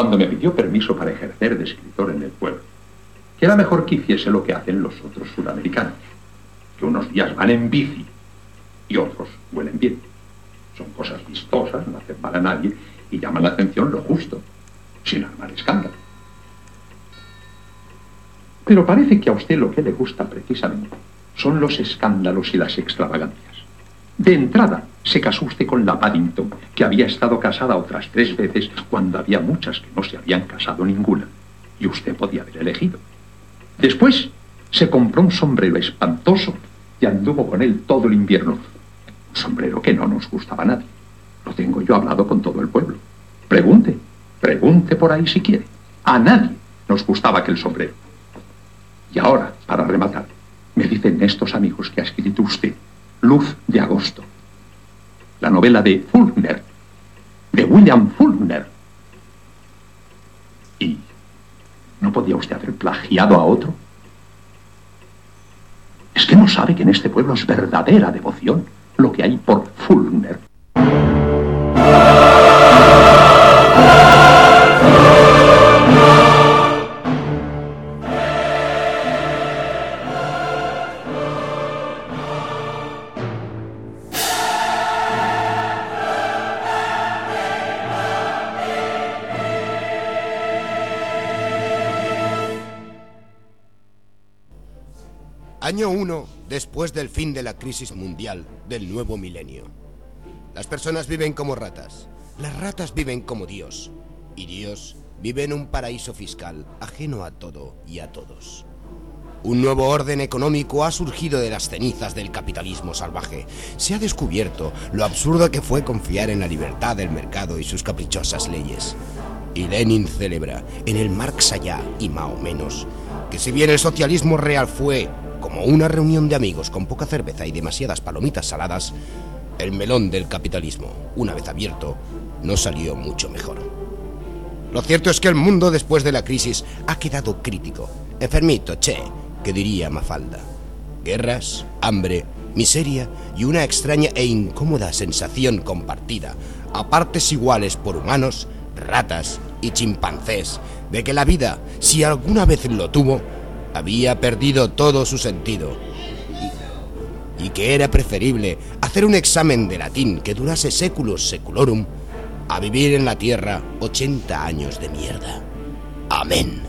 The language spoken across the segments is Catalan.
cuando me pidió permiso para ejercer de escritor en el pueblo, que era mejor que hiciese lo que hacen los otros sudamericanos, que unos días van en bici y otros huelen bien. Son cosas vistosas, no hacen mal a nadie y llaman la atención lo justo, sin armar escándalo. Pero parece que a usted lo que le gusta precisamente son los escándalos y las extravagancias. De entrada, se casó usted con la Paddington, que había estado casada otras tres veces cuando había muchas que no se habían casado ninguna, y usted podía haber elegido. Después, se compró un sombrero espantoso y anduvo con él todo el invierno. Un sombrero que no nos gustaba a nadie. Lo tengo yo hablado con todo el pueblo. Pregunte, pregunte por ahí si quiere. A nadie nos gustaba aquel sombrero. Y ahora, para rematar, me dicen estos amigos que ha escrito usted, Luz de Agosto, la novela de Faulkner, de William Faulkner. ¿Y no podía usted haber plagiado a otro? Es que no sabe que en este pueblo es verdadera devoción lo que hay por Faulkner. Año 1 después del fin de la crisis mundial del nuevo milenio. Las personas viven como ratas, las ratas viven como Dios, y Dios vive en un paraíso fiscal ajeno a todo y a todos. Un nuevo orden económico ha surgido de las cenizas del capitalismo salvaje. Se ha descubierto lo absurdo que fue confiar en la libertad del mercado y sus caprichosas leyes. Y Lenin celebra, en el Marx allá y Mao menos, que si bien el socialismo real fue como una reunión de amigos con poca cerveza y demasiadas palomitas saladas, el melón del capitalismo, una vez abierto, no salió mucho mejor. Lo cierto es que el mundo después de la crisis ha quedado crítico, enfermito, che, que diría Mafalda. Guerras, hambre, miseria y una extraña e incómoda sensación compartida, a partes iguales por humanos, ratas y chimpancés, de que la vida, si alguna vez lo tuvo, había perdido todo su sentido y, que era preferible hacer un examen de latín que durase séculos seculorum a vivir en la tierra 80 años de mierda. Amén.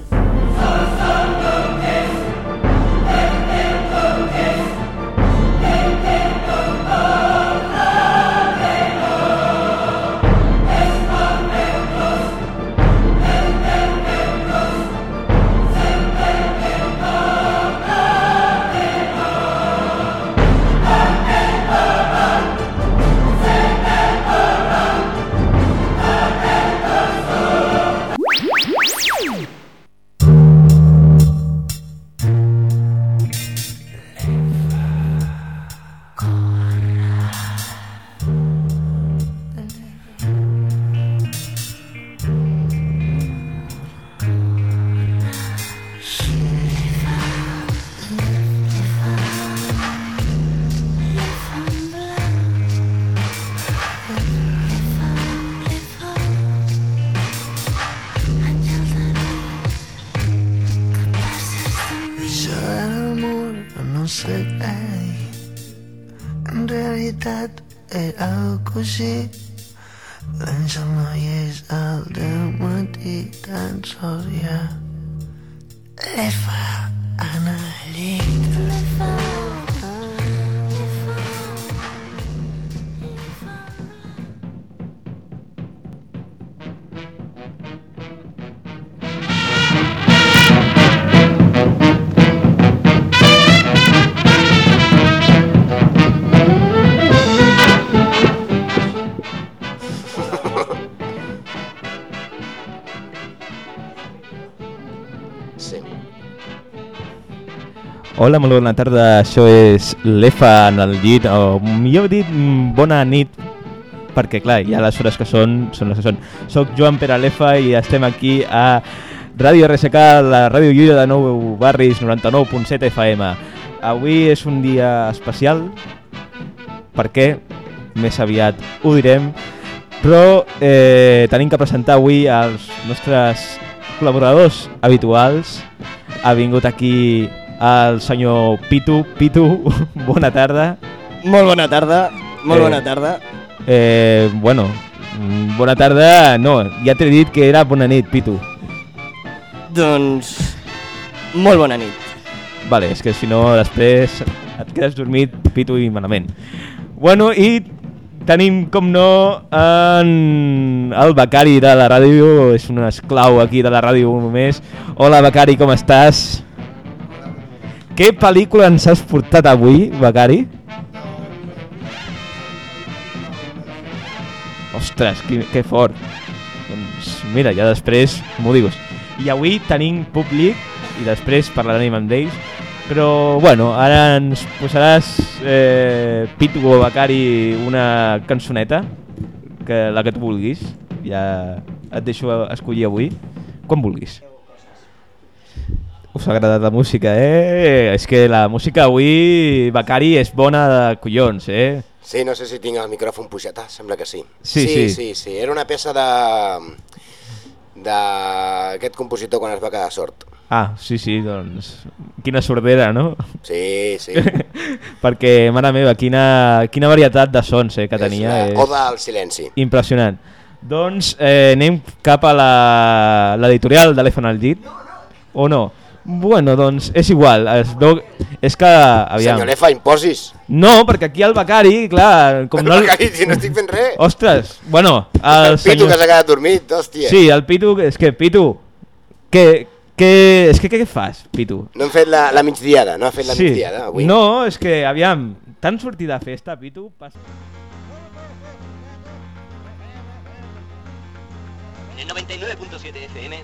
Algo Hola, molt bona tarda. Això és l'EFA en el llit, o millor dit, bona nit, perquè clar, ja les hores que són, són les que són. Soc Joan Pere l'EFA i estem aquí a Ràdio RSK, la Ràdio Llulla de Nou Barris, 99.7 FM. Avui és un dia especial, perquè més aviat ho direm, però eh, tenim que presentar avui els nostres col·laboradors habituals. Ha vingut aquí el senyor Pitu. Pitu, bona tarda. Molt bona tarda, molt Eh. bona tarda. Eh, bueno, bona tarda, no, ja t'he dit que era bona nit, Pitu. Doncs, molt bona nit. Vale, és que si no després et quedes dormit, Pitu, i malament. Bueno, i tenim, com no, en el becari de la ràdio, és un esclau aquí de la ràdio només. Hola, becari, com estàs? Què pel·lícula ens has portat avui, becari? Ostres, que, que fort. Doncs mira, ja després m'ho digues. I avui tenim públic i després parlarem amb ells. Però, bueno, ara ens posaràs, eh, Pitu o Becari, una cançoneta, que la que tu vulguis. Ja et deixo escollir avui, quan vulguis. Us ha agradat la música, eh? És que la música avui, Becari, és bona de collons, eh? Sí, no sé si tinc el micròfon pujat, ah, sembla que sí. Sí, sí, sí. sí, sí. Era una peça de d'aquest compositor quan es va quedar sort. Ah, sí, sí, doncs... Quina sordera, no? Sí, sí. Perquè, mare meva, quina, quina varietat de sons eh, que tenia. És la Oda al silenci. Impressionant. Doncs eh, anem cap a la- l'editorial d'Elefant al llit. O no? Bueno, doncs és igual. Es veu, és que... Aviam. Senyor Lefa, imposis. No, perquè aquí el becari, clar... Com Com no... no... Cari, si no estic fent res. Ostres, bueno... el El Pitu senyor... que s'ha quedat dormit, hòstia. Sí, el Pitu... És que, Pitu... Que, que, és que què fas, Pitu? No hem fet la, la migdiada, no ha fet la migdiada avui. No, és que, aviam, t'han sortit de festa, Pitu? Pas... En el 99.7 FM,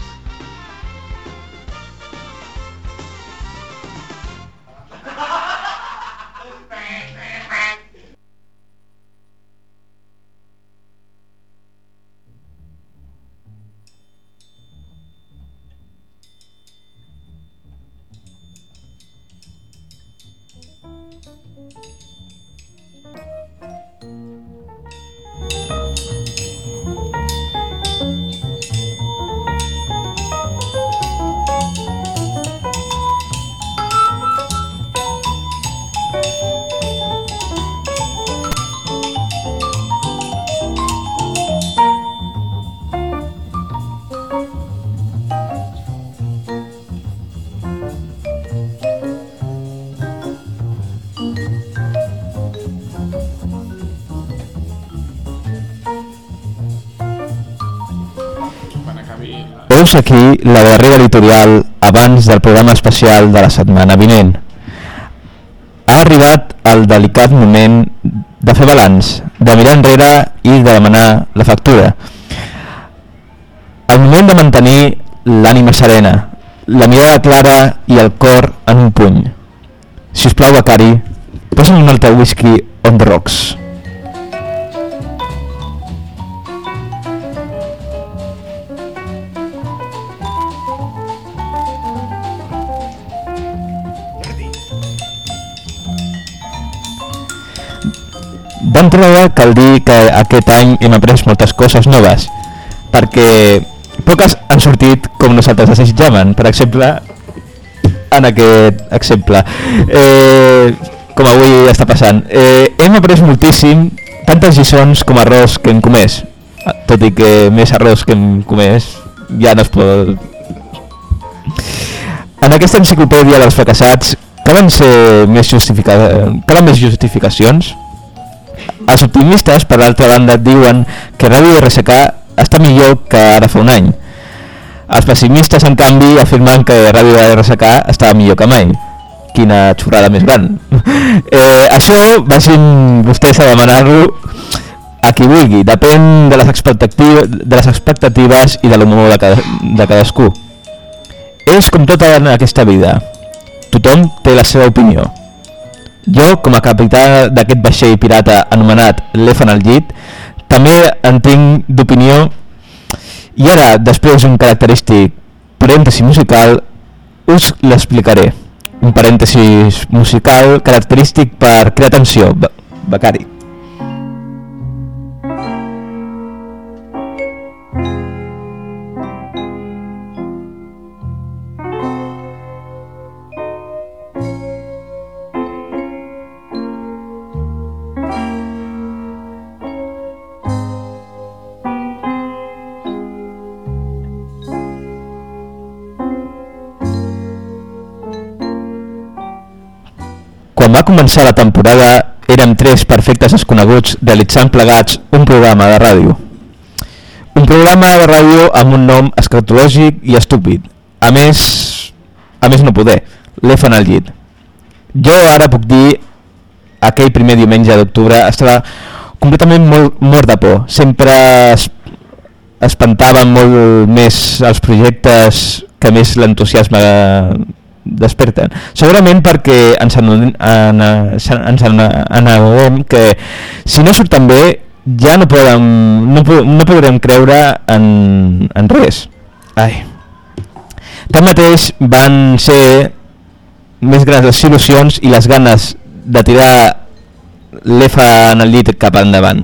Bang, bang, bang. Veus aquí la darrera editorial abans del programa especial de la setmana vinent. Ha arribat el delicat moment de fer balanç, de mirar enrere i de demanar la factura. El moment de mantenir l'ànima serena, la mirada clara i el cor en un puny. Si us plau, Becari, posa'm un altre whisky on the rocks. D'entrada cal dir que aquest any hem après moltes coses noves, perquè poques han sortit com nosaltres desitjaven. Per exemple, en aquest exemple, eh, com avui està passant, eh, hem après moltíssim tantes lliçons com arròs que hem comès, tot i que més arròs que hem comès ja no es pot... En aquesta enciclopèdia dels fracassats calen ser més justifica... calen més justificacions? Els optimistes, per l'altra banda, diuen que Ràdio RSK està millor que ara fa un any. Els pessimistes, en canvi, afirmen que Ràdio RSK està millor que mai. Quina xorrada més gran. eh, això, vagin vostès a demanar-lo a qui vulgui, depèn de les, expectatives, de les expectatives i de l'humor de, cada, de cadascú. És com tota en aquesta vida, tothom té la seva opinió. Jo, com a capità d'aquest vaixell pirata anomenat l'Efan al llit, també en tinc d'opinió i ara, després d'un característic parèntesi musical, us l'explicaré. Un parèntesi musical característic per crear tensió, Be- Becari. Quan va començar la temporada érem tres perfectes desconeguts realitzant plegats un programa de ràdio. Un programa de ràdio amb un nom escatològic i estúpid. A més, a més no poder, l'Efan al llit. Jo ara puc dir aquell primer diumenge d'octubre estava completament molt, mort de por. Sempre es, espantaven molt més els projectes que més l'entusiasme desperten. Segurament perquè ens adonem, en, ens adonem que si no surten bé ja no, podem, no, no podrem creure en, en res. Ai. Tanmateix van ser més grans les il·lusions i les ganes de tirar l'EFA en el llit cap endavant.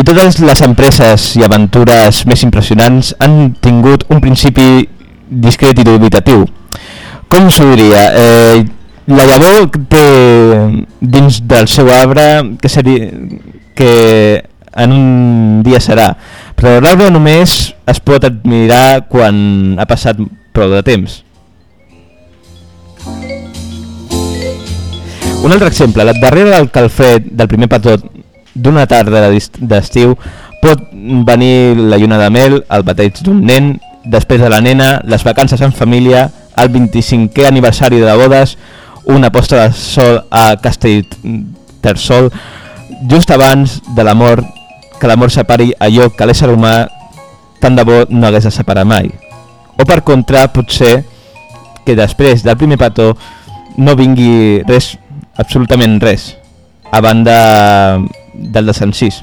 I totes les empreses i aventures més impressionants han tingut un principi discret i dubitatiu. Com s'ho diria? Eh, la llavor té dins del seu arbre que, seria, que en un dia serà, però l'arbre només es pot admirar quan ha passat prou de temps. Un altre exemple, la darrere del calfred del primer petó d'una tarda d'est- d'estiu pot venir la lluna de mel, el bateig d'un nen, després de la nena, les vacances en família, el 25è aniversari de bodes, una posta de sol a Castellterçol, just abans de l'amor, que l'amor separi allò que l'ésser humà tant de bo no hagués de separar mai. O per contra, potser que després del primer petó no vingui res, absolutament res, a banda del desencís.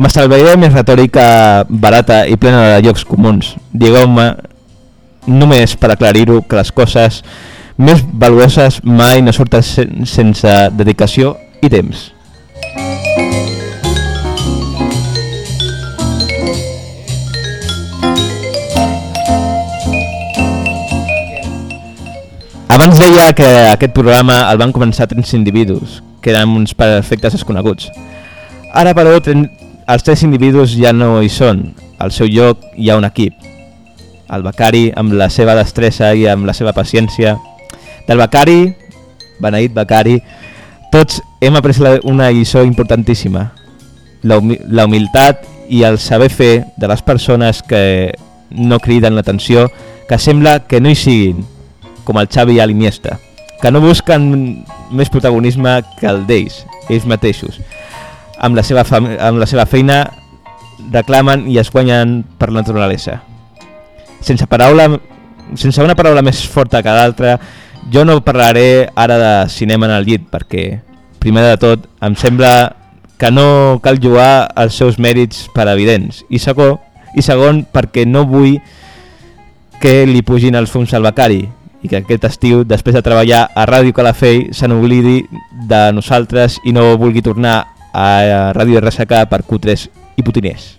M'estalviaré més retòrica barata i plena de llocs comuns. Digueu-me, només per aclarir-ho, que les coses més valuoses mai no surten sen sense dedicació i temps. Abans deia que aquest programa el van començar tres individus, que eren uns perfectes desconeguts. Ara, però, els tres individus ja no hi són. Al seu lloc hi ha un equip. El becari, amb la seva destressa i amb la seva paciència. Del becari, beneït becari, tots hem après una lliçó importantíssima. La, humi la humilitat i el saber fer de les persones que no criden l'atenció, que sembla que no hi siguin, com el Xavi i l'Iniesta, que no busquen més protagonisme que el d'ells, ells mateixos. Amb la, seva amb la seva feina reclamen i es guanyen per la naturalesa. Sense, paraula, sense una paraula més forta que l'altra, jo no parlaré ara de cinema en el llit, perquè, primer de tot, em sembla que no cal jugar els seus mèrits per evidents. I segon, i segon perquè no vull que li pugin els fums al becari i que aquest estiu, després de treballar a Ràdio Calafell, se n'oblidi de nosaltres i no vulgui tornar a Ràdio RSK per cutres i putiners.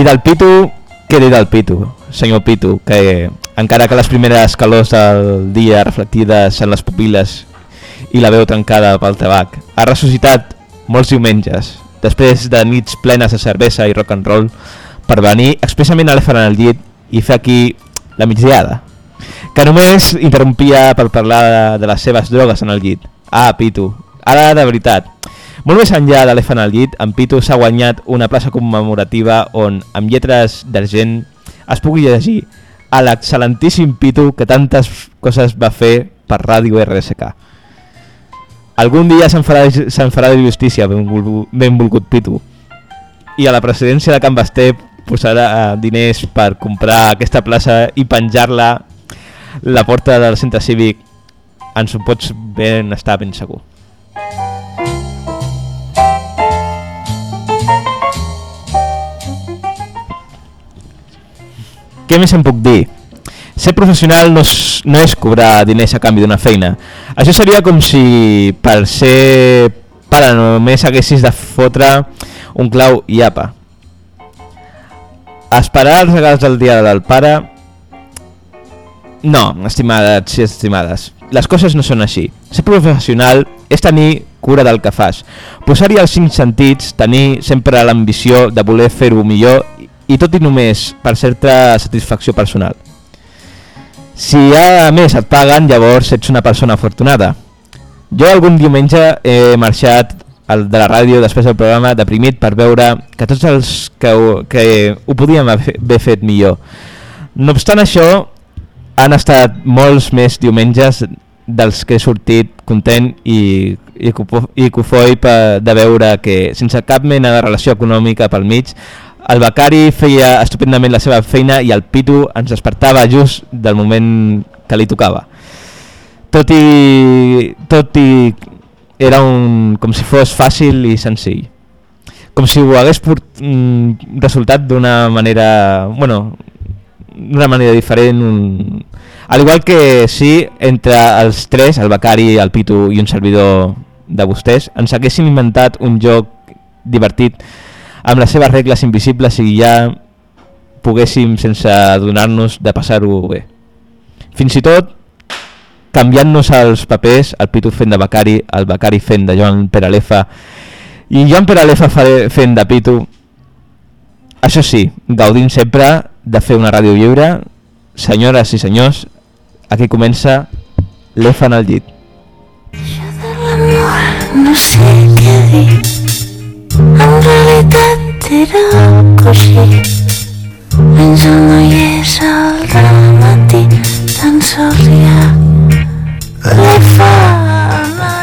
I del Pitu, què dir del Pitu, senyor Pitu, que encara que les primeres calors del dia reflectides en les pupil·les i la veu trencada pel tabac, ha ressuscitat molts diumenges, després de nits plenes de cervesa i rock and roll, per venir expressament a l'Efan al llit i fer aquí la migdiada, que només interrompia per parlar de, de les seves drogues en el llit. Ah, Pitu, ara de veritat, molt més enllà de l'Efan al llit, en Pitu s'ha guanyat una plaça commemorativa on, amb lletres d'argent, es pugui llegir a l'excel·lentíssim Pitu que tantes coses va fer per Ràdio RSK. Algun dia se'n farà, se'n farà de justícia, benvolgut, benvolgut Pitu. I a la presidència de Can Basté posarà eh, diners per comprar aquesta plaça i penjar-la la porta del centre cívic ens ho pots ben estar ben segur. Què més em puc dir? Ser professional no és, no és cobrar diners a canvi d'una feina. Això seria com si per ser pare només haguessis de fotre un clau i apa. Esperar els regals del dia del pare... No, estimades i estimades. Les coses no són així. Ser professional és tenir cura del que fas. Posar-hi els cinc sentits, tenir sempre l'ambició de voler fer-ho millor i tot i només per certa satisfacció personal. Si a més et paguen, llavors ets una persona afortunada. Jo algun diumenge he marxat al de la ràdio després del programa deprimit per veure que tots els que ho, que ho podíem haver fet millor. No obstant això, han estat molts més diumenges dels que he sortit content i, i, i cofoi per, de veure que sense cap mena de relació econòmica pel mig el becari feia estupendament la seva feina i el Pitu ens despertava just del moment que li tocava. Tot i, tot i era un, com si fos fàcil i senzill. Com si ho hagués port, mm, resultat d'una manera, bueno, d'una manera diferent, un... al igual que sí, entre els tres, el becari, el Pitu i un servidor de vostès, ens haguéssim inventat un joc divertit amb les seves regles invisibles i ja poguéssim sense adonar-nos de passar-ho bé. Fins i tot canviant-nos els papers, el Pitu fent de Becari, el Becari fent de Joan Peralefa i Joan Peralefa fent de Pitu. Això sí, gaudint sempre de fer una ràdio lliure, senyores i senyors, aquí comença l'EFA en el llit. No sé què dir En realitat era così Menja no hi és al matí Tan sols hi ha Le fa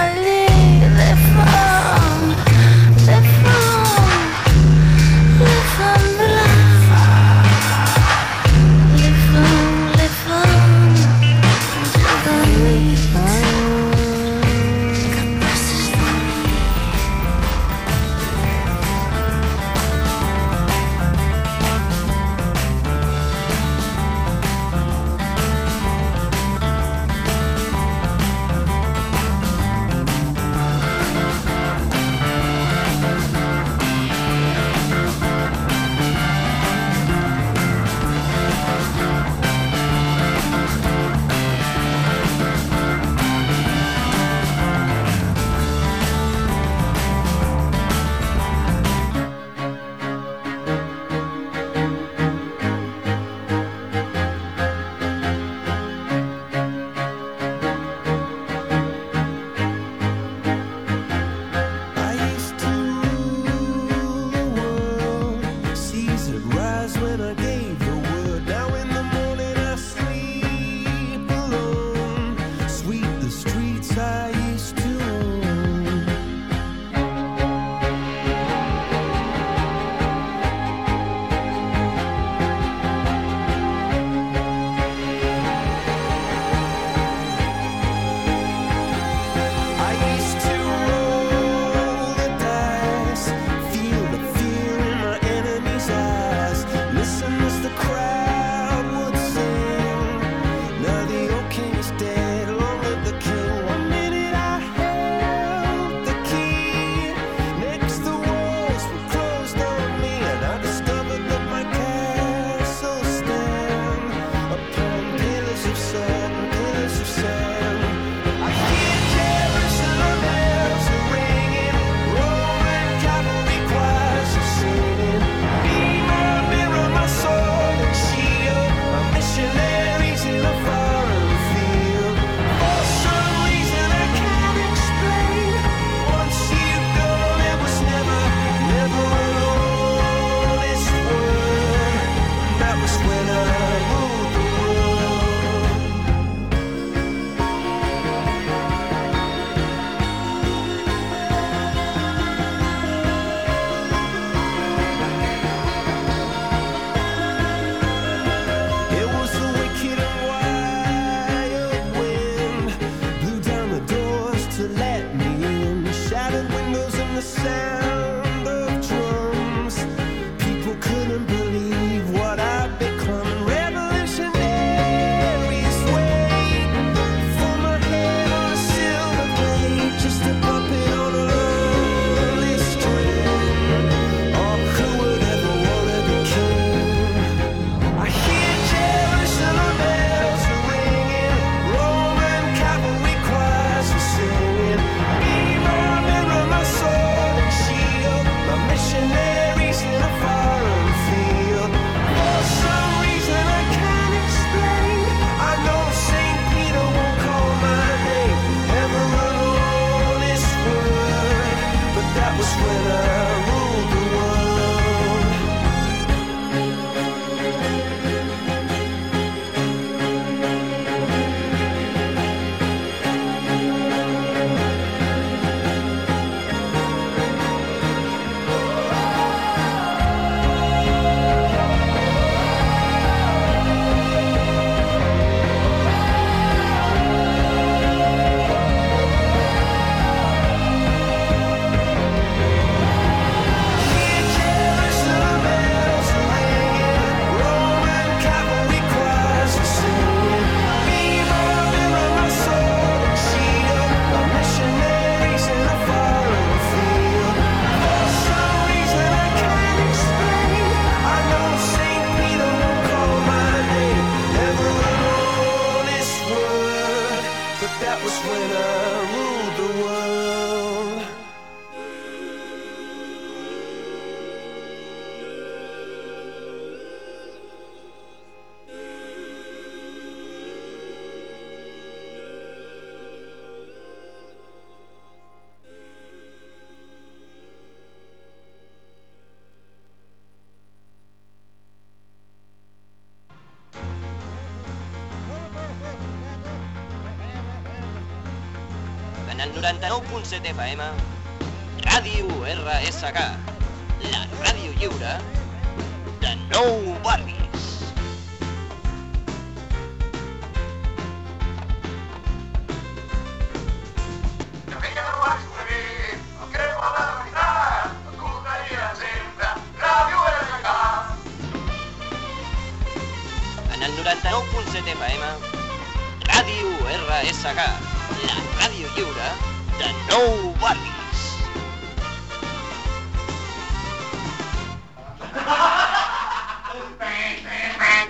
99.7 FM,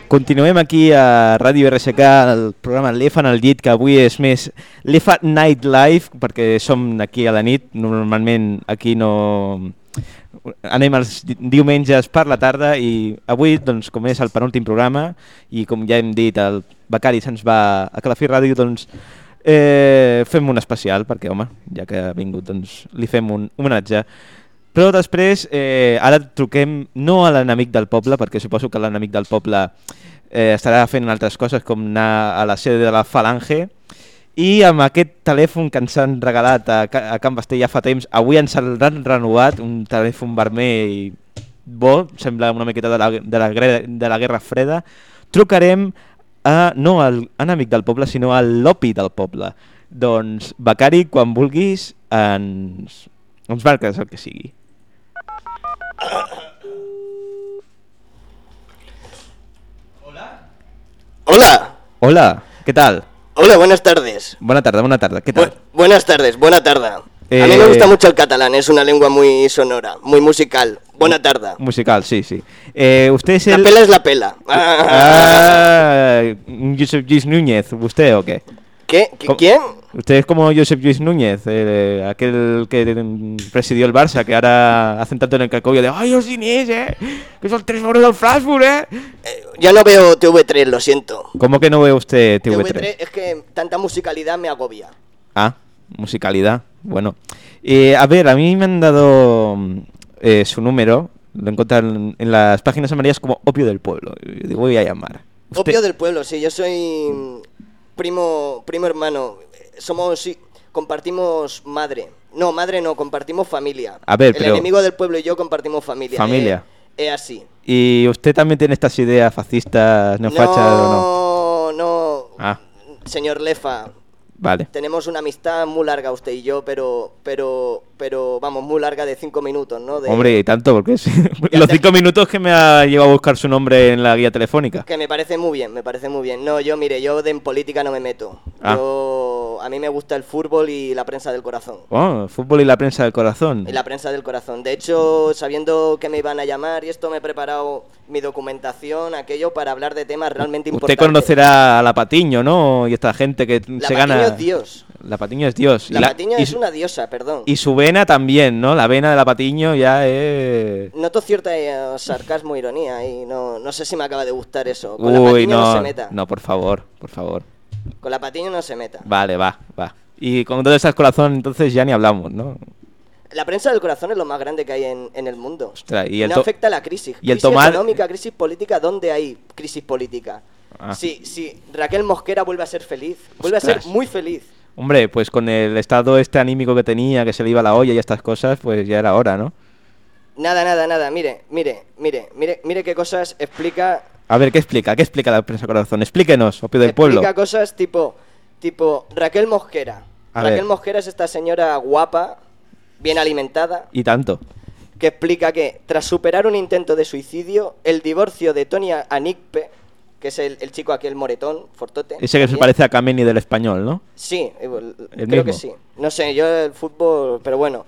Continuem aquí a Ràdio RSK, el programa l'EFA en el llit, que avui és més l'EFA Night Live, perquè som aquí a la nit, normalment aquí no... Anem els di- diumenges per la tarda i avui, doncs, com és el penúltim programa i com ja hem dit, el Becari se'ns va a Calafí Ràdio, doncs eh, fem un especial, perquè, home, ja que ha vingut, doncs li fem un homenatge. Però després, eh, ara truquem no a l'enemic del poble, perquè suposo que l'enemic del poble eh, estarà fent altres coses com anar a la sede de la Falange, i amb aquest telèfon que ens han regalat a, a Can Basté ja fa temps, avui ens l'han renovat, un telèfon vermell bo, sembla una miqueta de la, de la, de la Guerra Freda, trucarem a, no al enemic del poble, sinó al lopi del poble. Doncs, Becari, quan vulguis, ens, ens marques el que sigui. Hola, Hola, ¿qué tal? hola, buenas tardes. Buena tarde, buena tarde, ¿qué tal? Bu- buenas tardes, buena tarde. A mí Eh, me gusta mucho el catalán, es una lengua muy sonora, muy musical. Buena tarde. Musical, sí, sí. Eh, usted es La el... pela es la pela. Ah, Josep Luis Núñez, ¿usted o qué? ¿Qué? ¿Qui- ¿Cómo? ¿Quién? Usted es como Josep Luis Núñez, eh, aquel que presidió el Barça, que ahora hacen tanto en el cacobio de ¡Ay, los Inés, eh! Que son tres euros del Frankfurt, eh! Eh, ya no veo TV3, lo siento. ¿Cómo que no ve usted TV3? es que tanta musicalidad me agobia. Ah, musicalidad. Bueno. Eh, a ver, a mí me han dado mm, eh, su número. Lo encuentran en las páginas amarillas como Opio del Pueblo. Digo, voy a llamar. Usted- Opio del pueblo, sí, yo soy primo, primo hermano. Somos, sí, compartimos madre. No, madre no, compartimos familia. A ver, El pero- enemigo del pueblo y yo compartimos familia. Familia. Eh, Es así. ¿Y usted también tiene estas ideas fascistas, neofachas o no? no, no, Ah, señor Lefa, vale. tenemos una amistad muy larga usted y yo, pero, pero, pero, vamos, muy larga de cinco minutos, ¿no? De- Hombre, y tanto, porque es- los cinco minutos que me ha llevado a buscar su nombre en la guía telefónica. Que me parece muy bien, me parece muy bien. No, yo, mire, yo de en política no me meto. Ah. Yo, a mí me gusta el fútbol y la prensa del corazón. Oh, fútbol y la prensa del corazón. Y la prensa del corazón. De hecho, sabiendo que me iban a llamar y esto, me he preparado mi documentación, aquello, para hablar de temas realmente Usted importantes. conocerá a la Patiño, ¿no? Y esta gente que La se Patiño gana. es Dios. La Patiño es Dios. La, y Patiño y es su- una diosa, perdón. Y su vena también, ¿no? La vena de la Patiño ya es... Noto cierta eh, sarcasmo, ironía y no, no sé si me acaba de gustar eso. Con la Uy, Patiño no, no, se meta. no, por favor, por favor. Con la Patiño no se meta. Vale, va, va. Y con todo esas corazón, entonces ya ni hablamos, ¿no? La prensa del corazón es lo más grande que hay en, en el mundo. Ostras, y el no afecta a la crisis. y el tomar- económica, crisis política, ¿dónde hay crisis política? Ah. Si, si Raquel Mosquera vuelve a ser feliz, vuelve a ser muy feliz. Hombre, pues con el estado este anímico que tenía, que se le iba la olla y estas cosas, pues ya era hora, ¿no? Nada, nada, nada. Mire, mire, mire, mire, mire qué cosas explica. A ver, ¿qué explica? ¿Qué explica la prensa corazón? Explíquenos, opio del pueblo. Explica cosas tipo, tipo Raquel Mosquera. A Raquel ver. Mosquera es esta señora guapa, bien alimentada, Y tanto. que explica que tras superar un intento de suicidio, el divorcio de Tony Anikpe, que es el, el chico aquel moretón, fortote. Ese que se también. parece a Kameni del español, ¿no? Sí, eh, El creo que mismo. sí. No sé, yo el fútbol, pero bueno.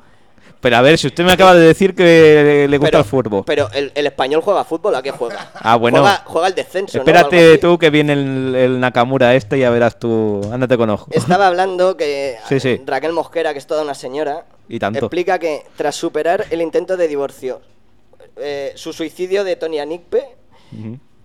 Pero a ver, si usted me acaba de decir que le gusta pero, el fútbol. Pero el, el español juega fútbol, ¿a qué juega? Ah, bueno. Juega, juega el descenso, ¿no? Espérate así. tú que viene el, el Nakamura este y ya verás tú. Ándate con ojo. Estaba hablando que Sí, sí. Raquel Mosquera, que es toda una señora, Y tanto. explica que tras superar el intento de divorcio, eh, su suicidio de Tony Anikpe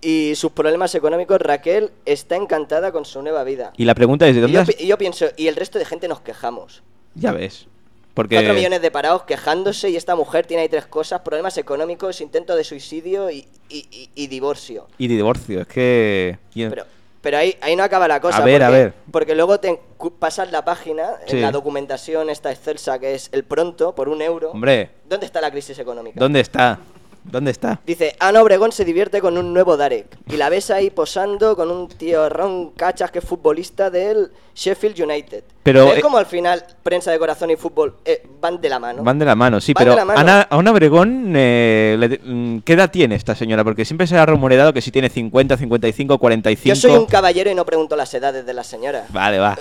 y sus problemas económicos, Raquel está encantada con su nueva vida. Y la pregunta es, ¿de Y dónde yo, has- pi- y yo pienso, y el resto de gente nos quejamos. Ya ves. Porque... Cuatro millones de parados quejándose y esta mujer tiene ahí tres cosas, problemas económicos, intento de suicidio y, y- y- y divorcio. Y divorcio, es que... Pero, Pero ahí, ahí no acaba la cosa. A ver, a porque, ver. Porque luego te pasas la página, Sí. en la documentación esta excelsa que es el pronto, por un euro. Hombre, ¿Dónde está la crisis económica? ¿dónde está? ¿Dónde está? Dice, Ana Obregón se divierte con un nuevo Darek. Y la ves ahí posando con un tío Ron Cachas que es futbolista del Sheffield United. Pero, ¿Ves eh, cómo al final prensa de corazón y fútbol eh, van de la mano? Van de la mano, sí, Van pero la mano. Ana, Ana Obregón, eh, le- mm, ¿qué edad tiene esta señora? Porque siempre se ha rumoreado que si tiene 50, 55, 45... Yo soy un caballero y no pregunto las edades de la señora. Vale, va.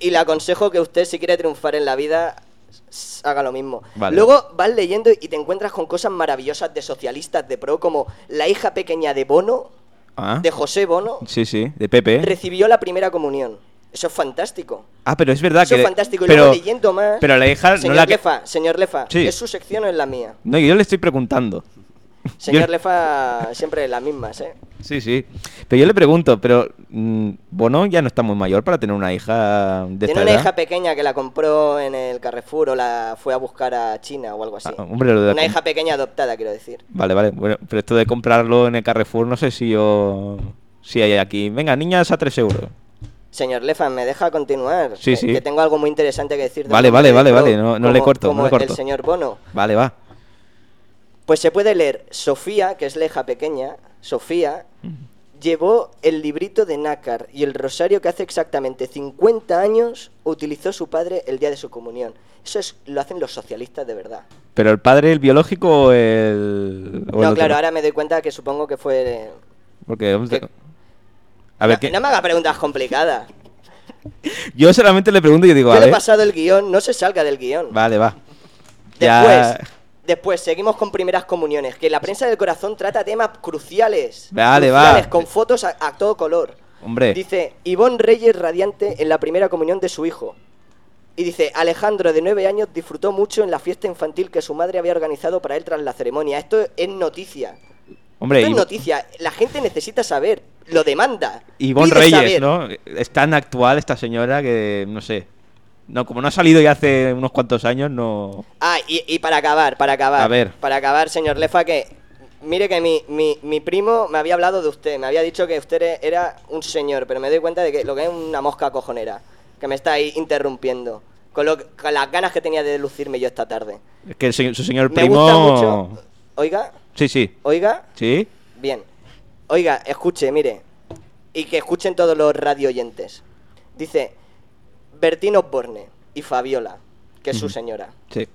Y le aconsejo que usted, si quiere triunfar en la vida, haga lo mismo. Vale. Luego vas leyendo y te encuentras con cosas maravillosas de socialistas de pro, como la hija pequeña de Bono, Ah, de José Bono, sí, sí, de Pepe. recibió la primera comunión. Eso es fantástico. Ah, pero es verdad Eso que... es fantástico. Y pero, luego leyendo más... Pero la hija no Señor la... que- Lefa, señor Lefa, Sí. ¿es su sección o es la mía? No, yo le estoy preguntando. Señor Lefa, siempre las mismas, ¿eh? Sí, sí. Pero yo le pregunto, pero mm, Bono ya no está muy mayor para tener una hija de Tiene esta una edad? hija pequeña que la compró en el Carrefour o la fue a buscar a China o algo así. Ah, hombre, lo de Una hija pequeña adoptada, quiero decir. Vale, vale. Bueno, pero esto de comprarlo en el Carrefour, no sé si yo... Si hay aquí. Venga, niñas a 3 euros. Señor Lefa, ¿me deja continuar? Sí, Que- sí. Que tengo algo muy interesante que decir. Vale, vale, vale, vale, no- no le corto, no le corto. el señor Bono. Vale, va. Pues se puede leer, Sofía, que es la hija pequeña, Sofía, llevó el librito de nácar y el rosario que hace exactamente 50 años utilizó su padre el día de su comunión. Eso es, lo hacen los socialistas de verdad. Pero el padre, el biológico o el... o No, claro, ahora me doy cuenta que supongo que fue... Porque... vamos a- que- A ver, no, ¿qué? no me haga preguntas complicadas. yo solamente le pregunto y yo digo, Yo a le he ver... pasado el guion, no se salga del guion. Vale, va. Después, Ya... después seguimos con primeras comuniones, que la prensa del corazón trata temas cruciales. Vale, va. cruciales, Con fotos a, a todo color. Hombre. Dice, Ivonne Reyes radiante en la primera comunión de su hijo. Y dice, Alejandro, de nueve años, disfrutó mucho en la fiesta infantil que su madre había organizado para él tras la ceremonia. Esto es noticia. Hombre, Esto es noticia. La gente necesita saber. Lo demanda. Ivonne Reyes, saber. ¿no? Es tan actual esta señora que, no sé... No, como no ha salido ya hace unos cuantos años, no... Ah, y, y para acabar, para acabar. A ver. Para acabar, señor Lefa, que mire que mi, mi, mi primo me había hablado de usted, me había dicho que usted era un señor, pero me doy cuenta de que lo que es una mosca cojonera, que me está ahí interrumpiendo. Con, lo, con las ganas que tenía de lucirme yo esta tarde. Es que el su señor Me primo... gusta mucho. Oiga, Sí, sí. oiga, ¿Sí? bien. Oiga, escuche, mire. Y que escuchen todos los radio oyentes. Dice, Bertín Osborne y Fabiola, que es su señora. Sí.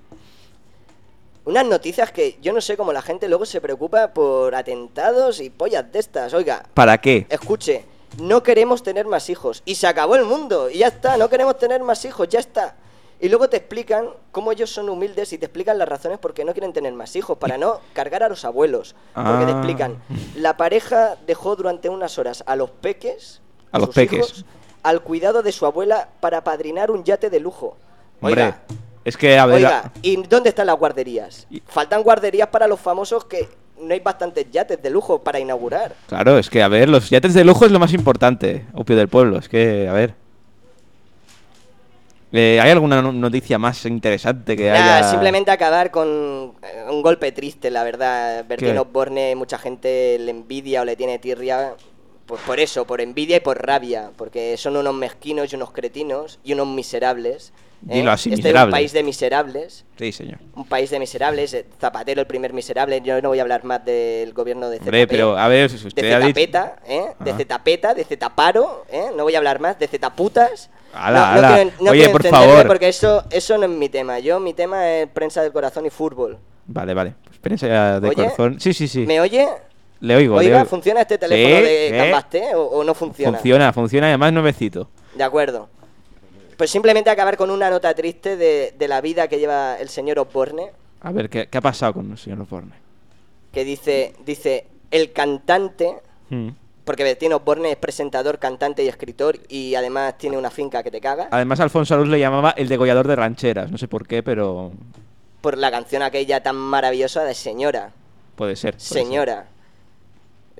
Unas noticias que yo no sé cómo la gente luego se preocupa por atentados y pollas de estas. Oiga, ¿Para qué? escuche, no queremos tener más hijos. Y se acabó el mundo. Y ya está, no queremos tener más hijos, ya está. Y luego te explican cómo ellos son humildes y te explican las razones por qué no quieren tener más hijos, para no cargar a los abuelos. Porque te Ah. explican, la pareja dejó durante unas horas a los peques, A los sus peques. hijos, al cuidado de su abuela para padrinar un yate de lujo. Hombre, Oiga, es que, a ver... Oiga, ¿y dónde están las guarderías? Y- Faltan guarderías para los famosos que no hay bastantes yates de lujo para inaugurar. Claro, es que, a ver, los yates de lujo es lo más importante, opio del pueblo. Es que, a ver... Eh, ¿Hay alguna no- noticia más interesante que haya...? simplemente acabar con eh, un golpe triste, la verdad. Bertín ¿Qué? Osborne, mucha gente le envidia o le tiene tirria. Pues por eso, por envidia y por rabia, porque son unos mezquinos y unos cretinos y unos miserables. ¿eh? Dilo así, este es miserables. un país de miserables. Sí, señor. Un país de miserables. eh, Zapatero, el primer miserable. Yo no voy a hablar más del gobierno de Hombre, pero, a ver, si usted de dicho... Zetapeta, ¿eh? De Ajá. Zetapeta, de Zetaparo, ¿eh? No voy a hablar más, de Zetaputas. Ala, no, no ala. quiero- no Oye, por favor. Porque eso, eso no es mi tema. Yo, mi tema es prensa del corazón y fútbol. Vale, vale. Pues Prensa de Oye, corazón. Sí, sí, sí. ¿Me oye? Le oigo, le Oiga, oigo. ¿funciona este teléfono Sí, de. Cambaste o, o no funciona? Funciona, funciona, además nuevecito. De acuerdo. Pues simplemente acabar con una nota triste de, de la vida que lleva el señor Osborne, A ver, ¿qué, qué ha pasado con el señor Osborne? que dice, dice, el cantante, Mm. porque Bertín Osborne es presentador, cantante y escritor y además tiene una finca que te caga. Además, Alfonso Arús le llamaba el degollador de rancheras. No sé por qué, pero por la canción aquella tan maravillosa de Señora. puede ser. puede ser.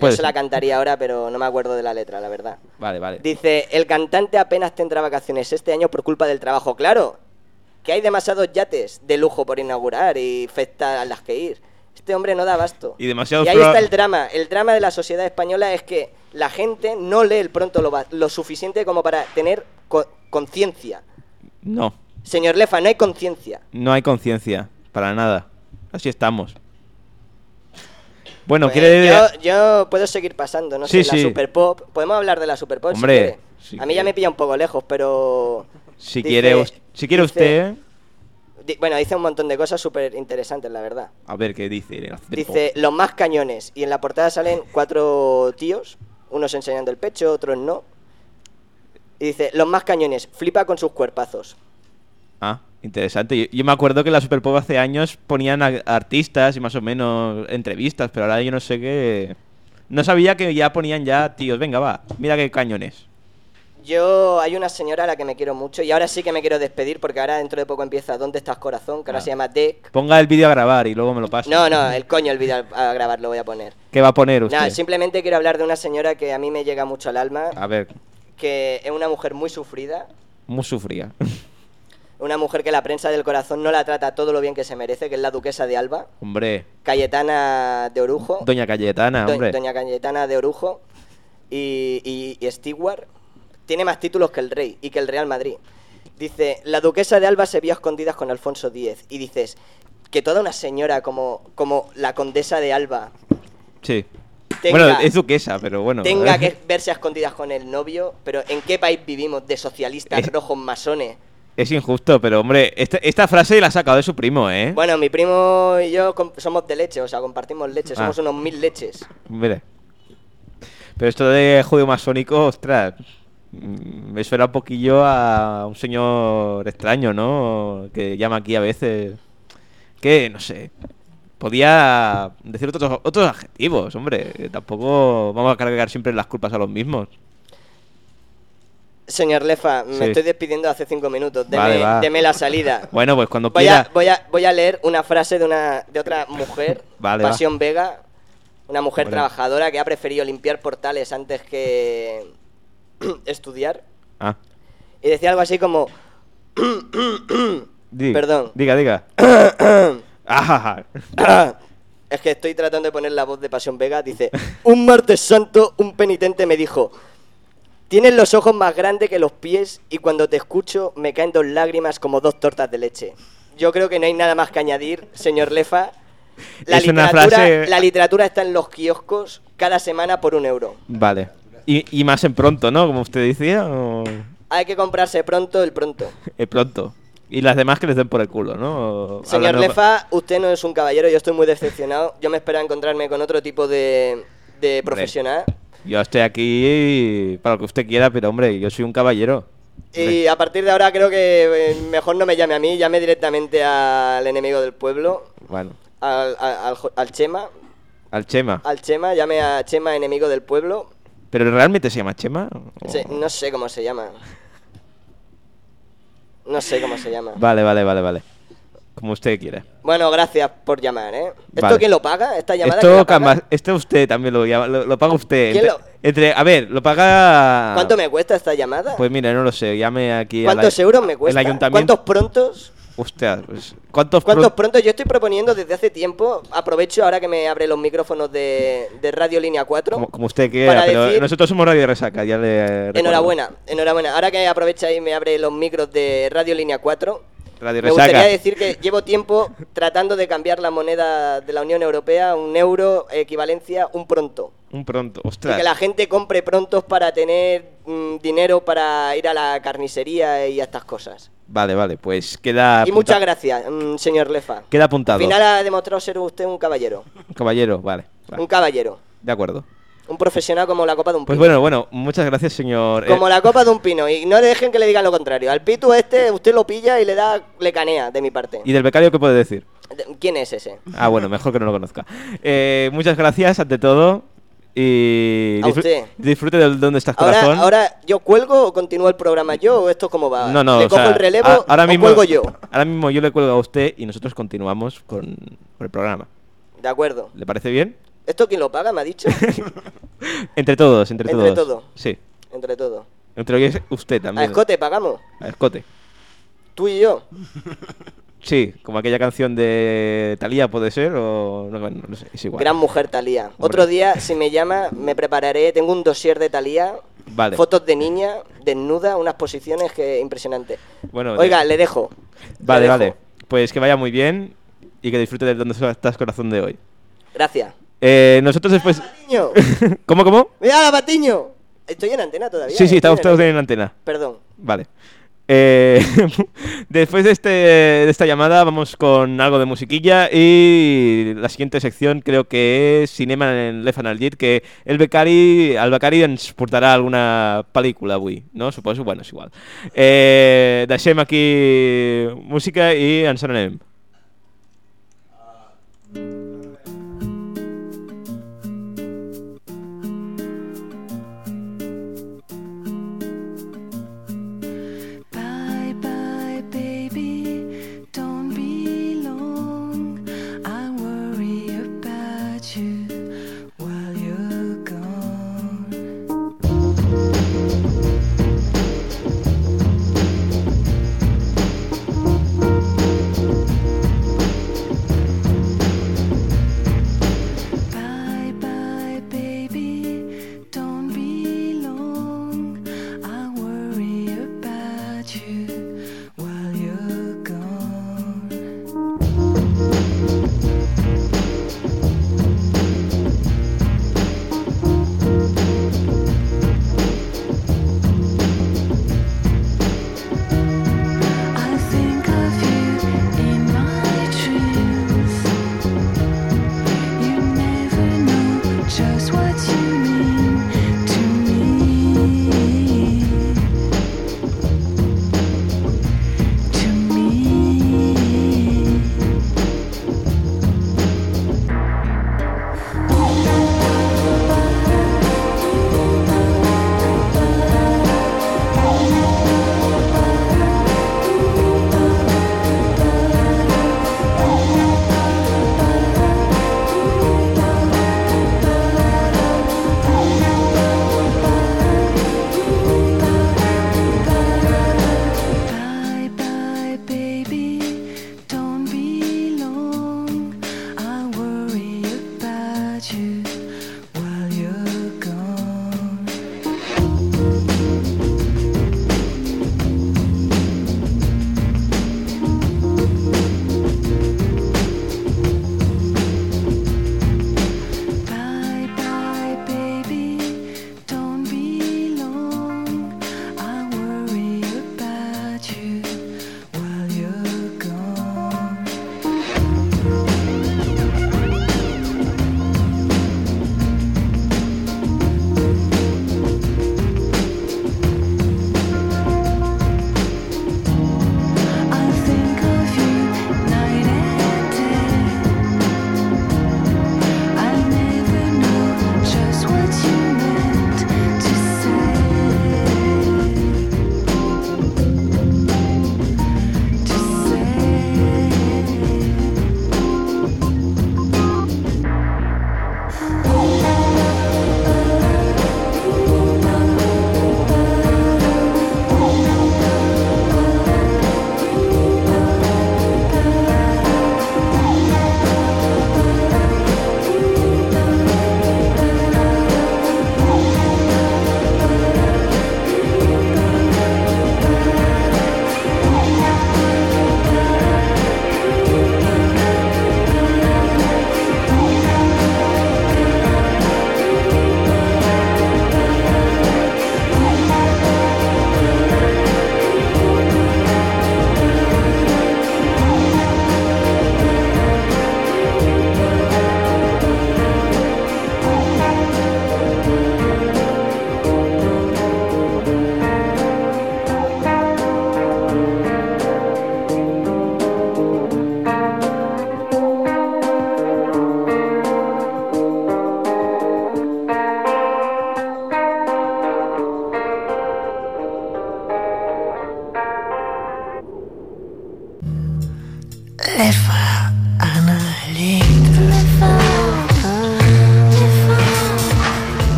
Yo se la cantaría ahora, pero no me acuerdo de la letra, la verdad. Vale, vale. Dice, el cantante apenas tendrá vacaciones este año por culpa del trabajo. Claro, que hay demasiados yates de lujo por inaugurar y festas a las que ir. Este hombre no da abasto. Y demasiados Y ahí está el drama. El drama de la sociedad española es que la gente no lee el pronto lo, suficiente como para tener co- conciencia. No, Señor Lefa, no hay conciencia. no hay conciencia, para nada. Así estamos. Bueno, Pues quiere... yo, yo puedo seguir pasando, no Sí, sé, la sí. Super Pop. Podemos hablar de la Super Pop Hombre, si A mí ya me pilla un poco lejos, pero... Si dice- quiere, si quiere dice- usted... di- bueno, dice un montón de cosas súper interesantes, la verdad. A ver qué dice. Dice, los más cañones. Y en la portada salen cuatro tíos, unos enseñando el pecho, otros no. Y dice, los más cañones, flipa con sus cuerpazos. Ah, interesante. Yo, yo me acuerdo que en la Super Pop hace años ponían a, artistas y más o menos entrevistas, pero ahora yo no sé qué... No sabía que ya ponían ya tíos. Venga, va, mira qué cañones. Yo, hay una señora a la que me quiero mucho y ahora sí que me quiero despedir porque ahora dentro de poco empieza ¿Dónde estás corazón? Que ahora Ah. se llama Deck. Ponga el vídeo a grabar y luego me lo pasa. No, no, el coño el vídeo a grabar lo voy a poner. ¿Qué va a poner usted? Nada, simplemente quiero hablar de una señora que a mí me llega mucho al alma, A ver, que es una mujer muy sufrida, muy sufría. una mujer que la prensa del corazón no la trata todo lo bien que se merece, que es la duquesa de Alba, hombre, Cayetana de Orujo. Doña Cayetana, Do- hombre. Doña Cayetana de Orujo y, y, y Stewart tiene más títulos que el rey y que el Real Madrid. Dice, la duquesa de Alba se vio a escondidas con Alfonso X. Y dices, que toda una señora como, como la condesa de Alba Sí. tenga, Bueno, es duquesa, pero bueno. tenga que verse a escondidas con el novio, pero ¿en qué país vivimos de socialistas Es- rojos masones? Es injusto, pero hombre, esta, esta frase la ha sacado de su primo, ¿eh? Bueno, mi primo y yo somos de leche, o sea, compartimos leche, Ah. somos unos mil leches. Mire. Pero esto de judío masónico, ostras, mm, me suena un poquillo a un señor extraño, ¿no? Que llama aquí a veces. Que, no sé. Podía decir otros, otros adjetivos, hombre. Tampoco vamos a cargar siempre las culpas a los mismos. Señor Lefa, me Sí. estoy despidiendo hace cinco minutos. Deme, Vale, va. deme la salida. Bueno, pues cuando Voy quiera. a, voy, a, voy a leer una frase de, una, de otra mujer, Vale, va. Pasión Vega, una mujer Hombre. trabajadora que ha preferido limpiar portales antes que estudiar. Ah, Y decía algo así como, di- Perdón. Diga, diga. Ah, es que estoy tratando de poner la voz de Pasión Vega, dice, un martes santo un penitente me dijo, tienes los ojos más grandes que los pies y cuando te escucho me caen dos lágrimas como dos tortas de leche. Yo creo que no hay nada más que añadir, señor Lefa. La, Es una literatura, frase- la literatura está en los kioscos cada semana por un euro. vale. Y, y más en pronto, ¿no? Como usted decía. o- Hay que comprarse pronto el pronto. Eh, pronto. Y las demás que les den por el culo, ¿no? Señor Hablando- Lefa, usted no es un caballero, yo estoy muy decepcionado. Yo me esperaba encontrarme con otro tipo de, de profesional. Yo estoy aquí para lo que usted quiera, pero hombre, yo soy un caballero. Y a partir de ahora creo que eh, mejor no me llame a mí, llame directamente al enemigo del pueblo, Bueno, al, al- al jo- al Chema, al Chema. al Chema, llame a Chema enemigo del pueblo. ¿Pero realmente se llama Chema? o- Sí, no sé cómo se llama. No sé cómo se llama. Vale, vale, vale, vale. Como usted quiera. Bueno, gracias por llamar, ¿eh? ¿Esto Vale. quién lo paga? ¿Esta llamada Esto, la paga? esto usted también lo, llama- lo, lo paga usted. ¿Quién Entre, lo- entre- a ver, lo paga... ¿Cuánto me cuesta esta llamada? Pues mire, no lo sé, llame aquí ¿Cuántos ay- euros me cuesta? El ayuntamiento... ¿Cuántos prontos? Hostia, pues, ¿cuántos, ¿Cuántos pro- prontos? Yo estoy proponiendo desde hace tiempo, aprovecho ahora que me abre los micrófonos de, de Radio Línea 4. Como, como usted quiera, pero decir- nosotros somos Radio Resaca, ya le recuerdo. Enhorabuena, enhorabuena. Ahora que aprovecha y me abre los micros de Radio Línea 4, Radio me Resaca. gustaría decir que llevo tiempo tratando de cambiar la moneda de la Unión Europea, un euro, equivalencia, un pronto. Un pronto, Y ostras. que la gente compre prontos para tener mm, dinero para ir a la carnicería y a estas cosas. Vale, vale, pues queda... Y muchas gracias, mm, señor Lefa. Queda Al apuntado. final ha demostrado ser usted un caballero. Caballero, vale. vale. Un caballero. De acuerdo. Un profesional como la copa de un Pues pino. bueno, bueno, muchas gracias, señor. Como Eh, la copa de un pino. Y no le dejen que le digan lo contrario. Al pitu este usted lo pilla y le da, le canea de mi parte. ¿Y del becario qué puede decir? De- ¿Quién es ese? Ah, bueno, mejor que no lo conozca. Eh, muchas gracias ante todo. Y disfr- usted. disfrute del dónde estás Ahora, corazón. ahora, ¿yo cuelgo o continúa el programa yo o esto cómo va? no, no, ¿Le o cojo sea, el relevo a- ahora o mismo, cuelgo yo? Ahora mismo yo le cuelgo a usted y nosotros continuamos con, con el programa. De acuerdo. ¿Le parece bien? ¿Esto quién lo paga, me ha dicho? Entre todos, entre, Entre todos. todo. Sí. Entre todo. Entre usted A también. escote pagamos. A escote. Tú y yo. Sí, como aquella canción de Thalía puede ser o no, sé, es igual. Gran mujer Talía. Otro día, si me llama, me prepararé. Tengo un dossier de Talía. Vale. Fotos de niña, desnuda, unas posiciones que impresionante. Bueno, Oiga, de- le dejo. Vale, Le dejo. vale. Pues que vaya muy bien y que disfrute de donde estás corazón de hoy. Gracias. Eh, nosotros después... Patiño. ¿Cómo, cómo? ¡Mira, Patiño! Estoy en antena todavía. Sí, sí, ¿eh? estamos todos en antena. Perdón. Vale. Eh, después de, este, de esta llamada vamos con algo de musiquilla y la siguiente sección creo que és Cinema en l'Efan al llit, que el becari, el becari ens portarà alguna pel·lícula avui, no? Suposo, bueno, és igual. Eh, deixem aquí música i ens n'anem.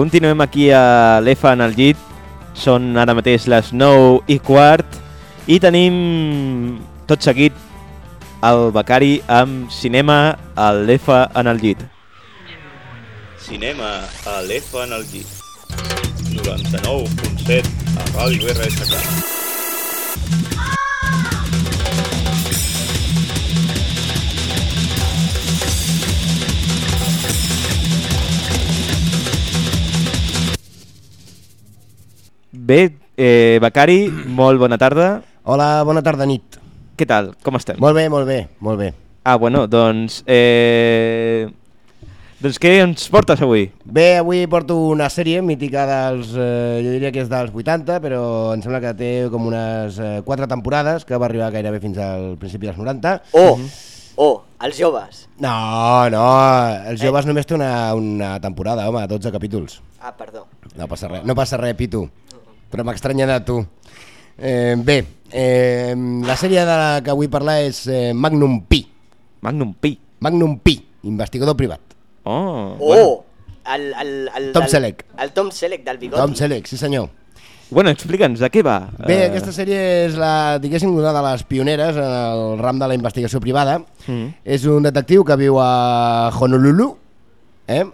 Continuem aquí a l'EFA en el llit. Són ara mateix les 9 i quart i tenim tot seguit el Becari amb Cinema a l'Efa en el llit. Cinema a l'Efa en el llit. 99.7 a Ràdio RSK. Bé, eh, Becari, molt bona tarda. Hola, bona tarda nit. Què tal? Com estem? Molt bé, molt bé, molt bé. Ah, bueno, doncs... Eh... Doncs què ens portes avui? Bé, avui porto una sèrie mítica dels, eh, jo diria que és dels 80, però em sembla que té com unes eh, 4 temporades, que va arribar gairebé fins al principi dels 90. Oh, oh, els joves. No, no, els joves només té una, una temporada, home, 12 capítols. Ah, perdó. No passa res, no passa res, Pitu, però m'estranya de tu. Eh, bé, eh, la sèrie de la que vull parlar és eh, Magnum Pi. Magnum Pi. Magnum Pi, investigador privat. Oh, Oh, el, el, el, Tom del- Selleck. El Tom Selleck del bigoti. Tom Selleck, sí senyor. Bueno, explica'ns, de què va? Bé, Eh, aquesta sèrie és la, diguéssim, una de les pioneres en el ram de la investigació privada. Mm. És un detectiu que viu a Honolulu, eh?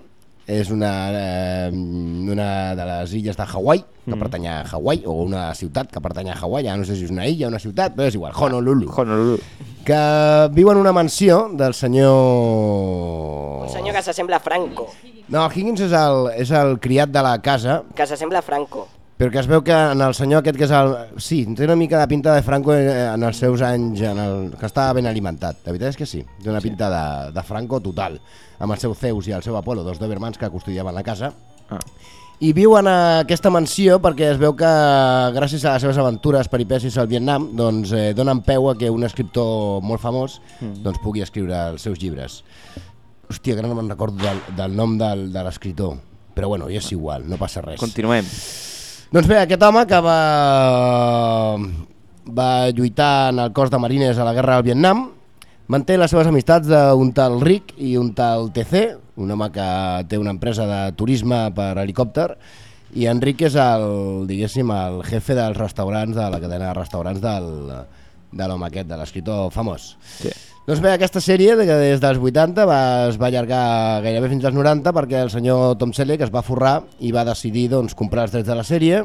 És una, eh, una de les illes de Hawaii, que Mm. pertany a Hawaii, o una ciutat que pertany a Hawaii, ja no sé si és una illa o una ciutat, però és igual, Honolulu, Honolulu. que viu en una mansió del senyor... Un senyor que s'assembla a Franco. No, Higgins és el, és el criat de la casa, Que s'assembla a Franco. Però que es veu que en el senyor aquest que és el... Sí, té una mica de pinta de Franco en els seus anys, en el... que estava ben alimentat. La veritat és que sí, té una pinta de, de Franco total, amb el seu Zeus i el seu Apolo, dos Dobermans que custodiaven la casa. Ah. I viu en aquesta mansió perquè es veu que gràcies a les seves aventures peripècies al Vietnam doncs, eh, donen peu a que un escriptor molt famós Mm. doncs, pugui escriure els seus llibres. Hòstia, que no me'n recordo del, del nom del, de l'escriptor, però bueno, ja és igual, no passa res. Continuem. Doncs bé, aquest home que va, va lluitar en el cos de marines a la guerra del Vietnam manté les seves amistats d'un tal Rick i un tal TC, un home que té una empresa de turisme per helicòpter i Enric és el, diguéssim, el jefe dels restaurants, de la cadena de restaurants del, de l'home aquest, de l'escriptor famós. Sí. Doncs bé, aquesta sèrie, de que des dels 80 va, es va allargar gairebé fins als 90 perquè el senyor Tom Selleck es va forrar i va decidir doncs, comprar els drets de la sèrie,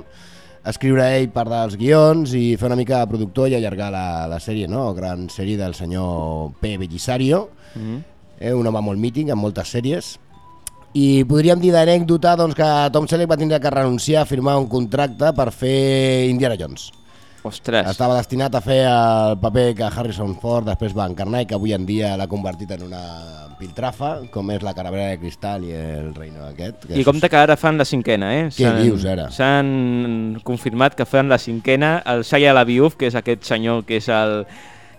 escriure ell part dels guions i fer una mica de productor i allargar la, la sèrie, no? Gran sèrie del senyor P. Bellisario, Mm. eh, un home molt mític, amb moltes sèries. I podríem dir d'anècdota doncs, que Tom Selleck va tindre que renunciar a firmar un contracte per fer Indiana Jones. Ostres. Estava destinat a fer el paper que Harrison Ford després va encarnar i que avui en dia l'ha convertit en una piltrafa, com és la caravera de cristal i el reino aquest. que I és- compte que ara fan la cinquena, eh? Què dius, ara? S'han confirmat que fan la cinquena. El Shia LaBeouf, que és aquest senyor que és el...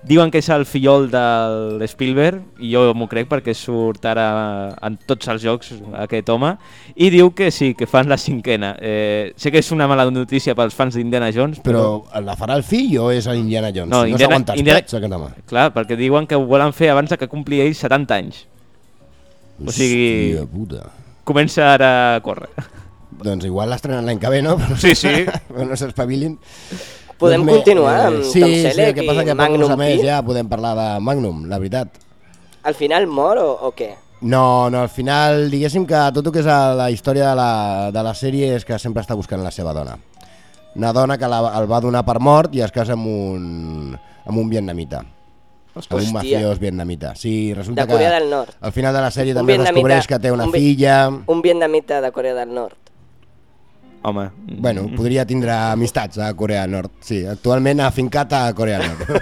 Diuen que és el fillol del Spielberg, i jo m'ho crec perquè surt ara en tots els jocs aquest home, i diu que sí, que fan la cinquena. Eh, sé que és una mala notícia pels fans d'Indiana Jones, però... Però la farà el fill o és l'Indiana Jones? No, No, Indiana- s'aguanta els Indiana- pets, aquest home. Clar, perquè diuen que ho volen fer abans de que compli ell 70 anys. O sigui- Hòstia puta. Comença ara a córrer. Doncs igual l'estrenen l'any que ve, no? Sí, sí. No s'espavilin. Podem Doncs continuar amb sí, Tom Sí, Selleck el que passa i que Magnum Magnum més ja podem parlar de Magnum, la veritat. Al final mor o, o què? No, no, al final, diguéssim que tot el que és a la història de la, de la sèrie és que sempre està buscant la seva dona. Una dona que la, el va donar per mort i es casa amb un, amb un vietnamita. Amb un Hòstia. mafiós vietnamita. Sí, resulta De Corea que del Nord. al final de la sèrie Un també descobreix que té una un filla... Un vietnamita de Corea del Nord. Home. Bueno, podria tindre amistats a Corea del Nord. Sí, actualment afincat a Corea del Nord.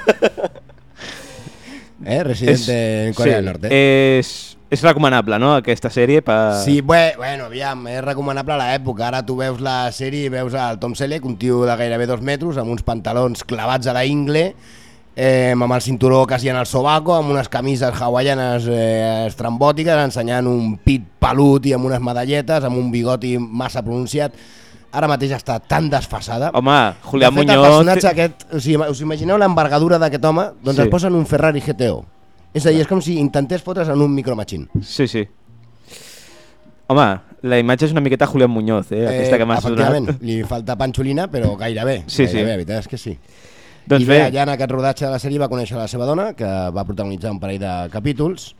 eh, resident en Corea del Nord. Eh? És, és recomanable, no?, aquesta sèrie. Per... Sí, bé, bueno, aviam, és recomanable a l'època. Ara tu veus la sèrie i veus el Tom Selleck, un tio de gairebé dos metres, amb uns pantalons clavats a la ingle, eh, amb el cinturó quasi en el sobaco, amb unes camises hawaianes eh, estrambòtiques, ensenyant un pit pelut i amb unes medalletes, amb un bigoti massa pronunciat. Ara mateix està tan desfasada. Home, Julián de fet, Muñoz... el personatge aquest, o sigui, us imagineu l'envergadura d'aquest home? Doncs Sí. sí. el posen un Ferrari GTO. És a dir, és com si intentés fotre's en un micromachín. Sí, sí. Home, La imatge és una miqueta Julián Muñoz, eh? Aquesta que m'has donat. li falta panxolina, però gairebé. Sí, sí. gairebé, la veritat és que sí. Doncs I bé, bé, allà en aquest rodatge de la sèrie va conèixer la seva dona, que va protagonitzar un parell de capítols,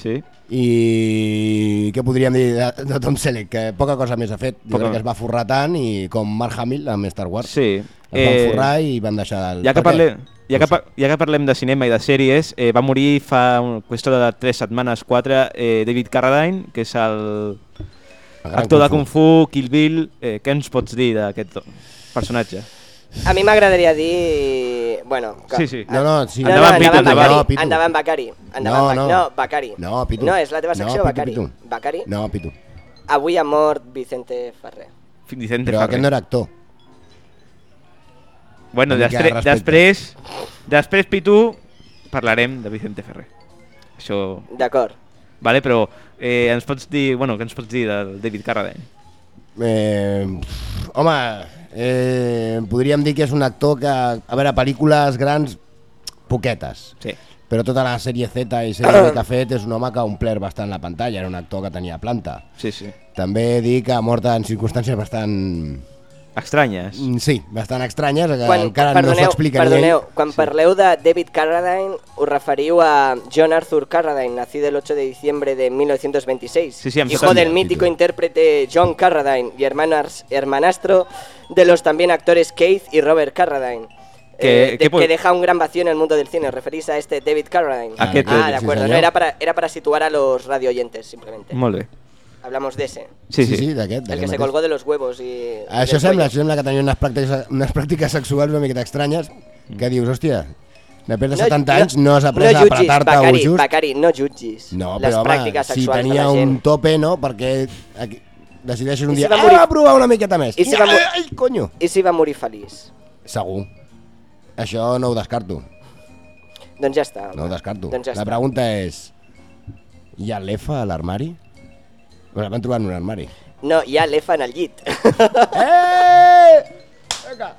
sí. i què podríem dir de, de Tom Selleck? Que poca cosa més ha fet. Jo Poca- crec que es va forrar tant i com Mark Hamill amb Star Wars. Sí. Es van forrar i van deixar... El... ja, que Per què? parle, ja, que, ja que parlem de cinema i de sèries, eh, va morir fa un, qüestió de 3 setmanes, 4, eh, David Carradine, que és el actor de Kung Kung Fu, Kill Bill. Eh, què ens pots dir d'aquest personatge? A mi m'agradaria dir... Bueno, que... Sí, sí. No, no, sí. No, no, Endavant, Pitu, endavant. No, Pitu. Endavant, Becari. Endavant, No, no. no, Becari. No, Pitu. No, és la teva No, secció, Pitu, Becari. Pitu. Becari. No, Pitu. Avui ha mort Vicente Ferrer. Vicente Però Ferrer. aquest no era actor. Bueno, mica després, després, Pitu, parlarem de Vicente Ferrer. Això... D'acord. Vale, però eh, ens pots dir... Bueno, què ens pots dir del David Carradine? Eh, home, eh, podríem dir que és un actor que, a veure, pel·lícules grans, poquetes. Sí. Però tota la sèrie Z i sèrie B que ha fet és un home que ha omplert bastant la pantalla, era un actor que tenia planta. Sí, sí. També dic que ha mort en circumstàncies bastant... Estranyes. mm, Sí, bastant estranyes, que Quan, encara no perdoneu, s'ho explica perdoneu, ell. quan parleu de David Carradine, us referiu a John Arthur Carradine, nacido el 8 de diciembre de 1926, Sí, sí, em hijo del el mítico intérprete John Carradine y hermanas, hermanastro de los también actores Keith y Robert Carradine. Que- eh, de- que pu- que deja un gran vacío en el mundo del cine. ¿Os referís a este David Carradine? Aquest ah, de sí, acuerdo. no, era para, era para situar a los radio oyentes, simplemente. Molt bé. Hablamos de ese. Sí, sí, sí. sí d'aquest. El que se colgó de los huevos y... y Això sembla, això sembla que tenia unes pràctiques, unes pràctiques sexuals una miqueta estranyes, que dius, hòstia, després de 70 anys no has après a jutgis, apretar-te Becari, just. Becari, no jutgis No, les però home, pràctiques si sexuals de tenia la gent. un tope, no? Perquè aquí, decideixes un I si dia, va ah, morir- va provar una miqueta més. I si va ai, ai, conyo. I si va morir feliç? Segur. Això no ho descarto, Doncs ja està. no ho descarto. Doncs ja La està. pregunta és, hi ha l'EFA a l'armari? Bueno, van trobar en un armari. No, hi ha l'EFA en el llit. Eh! Vinga.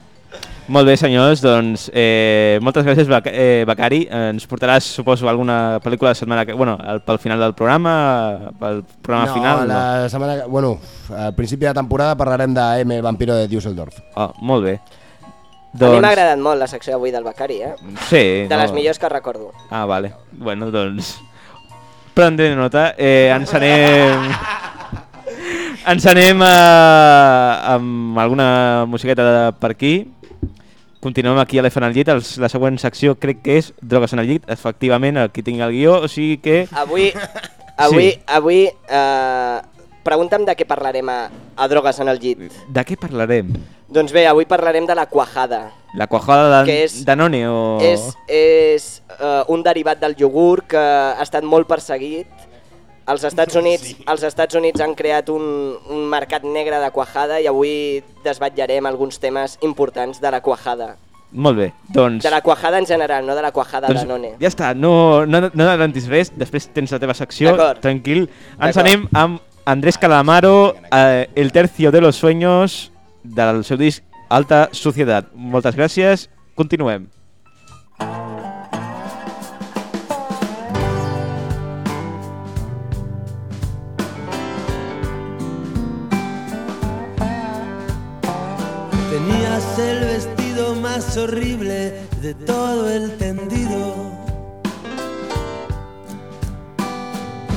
Molt bé, senyors, doncs eh, moltes gràcies, Bec eh, Becari. Ens portaràs, suposo, alguna pel·lícula de setmana que... Bueno, el, pel final del programa, pel programa no, final. la setmana... que- Bueno, al principi de temporada parlarem de M, vampiro de Düsseldorf. No? Oh, molt bé. A mi m'ha agradat molt la secció avui del Becari, eh? Sí. De les millors que recordo. Ah, vale. Bueno, doncs... Prendré nota. Eh, ens anem... ens anem a... amb alguna musiqueta de per aquí. Continuem aquí a l'F en el llit. Els, la següent secció crec que és Drogues en el llit. Efectivament, aquí tinc el guió, o sigui que... Avui, avui, Sí. avui, eh, pregunta'm de què parlarem a, a Drogues en el llit. De què parlarem? Doncs bé, avui parlarem de la cuajada. La cuajada de Que és- Danone o... És, és uh, un derivat del iogurt que ha estat molt perseguit. Als Estats Units, als Estats Units han creat un, un mercat negre de cuajada i avui desbatllarem alguns temes importants de la cuajada. Molt bé, doncs... De la cuajada en general, no de la cuajada doncs de None. ja està, no, no, no adelantis res, després tens la teva secció, tranquil. Ens anem amb Andrés Calamaro, eh, El tercio de los sueños, del seu disc Alta Societat. Moltes gràcies, continuem. Tenías el vestido más horrible de todo el tendido.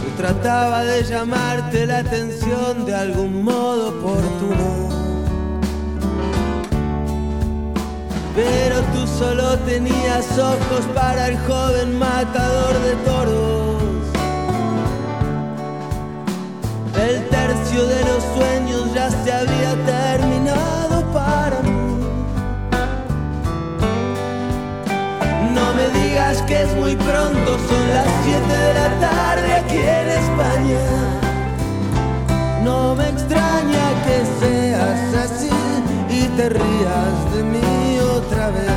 Y trataba de llamarte la atención de algún modo oportuno. Pero tú solo tenías ojos para el joven matador de toros. El tercio de los sueños ya se había terminado para mí. No me digas que es muy pronto, son las 7 de la tarde aquí en España. No me extraña que seas así te rías de mí otra vez.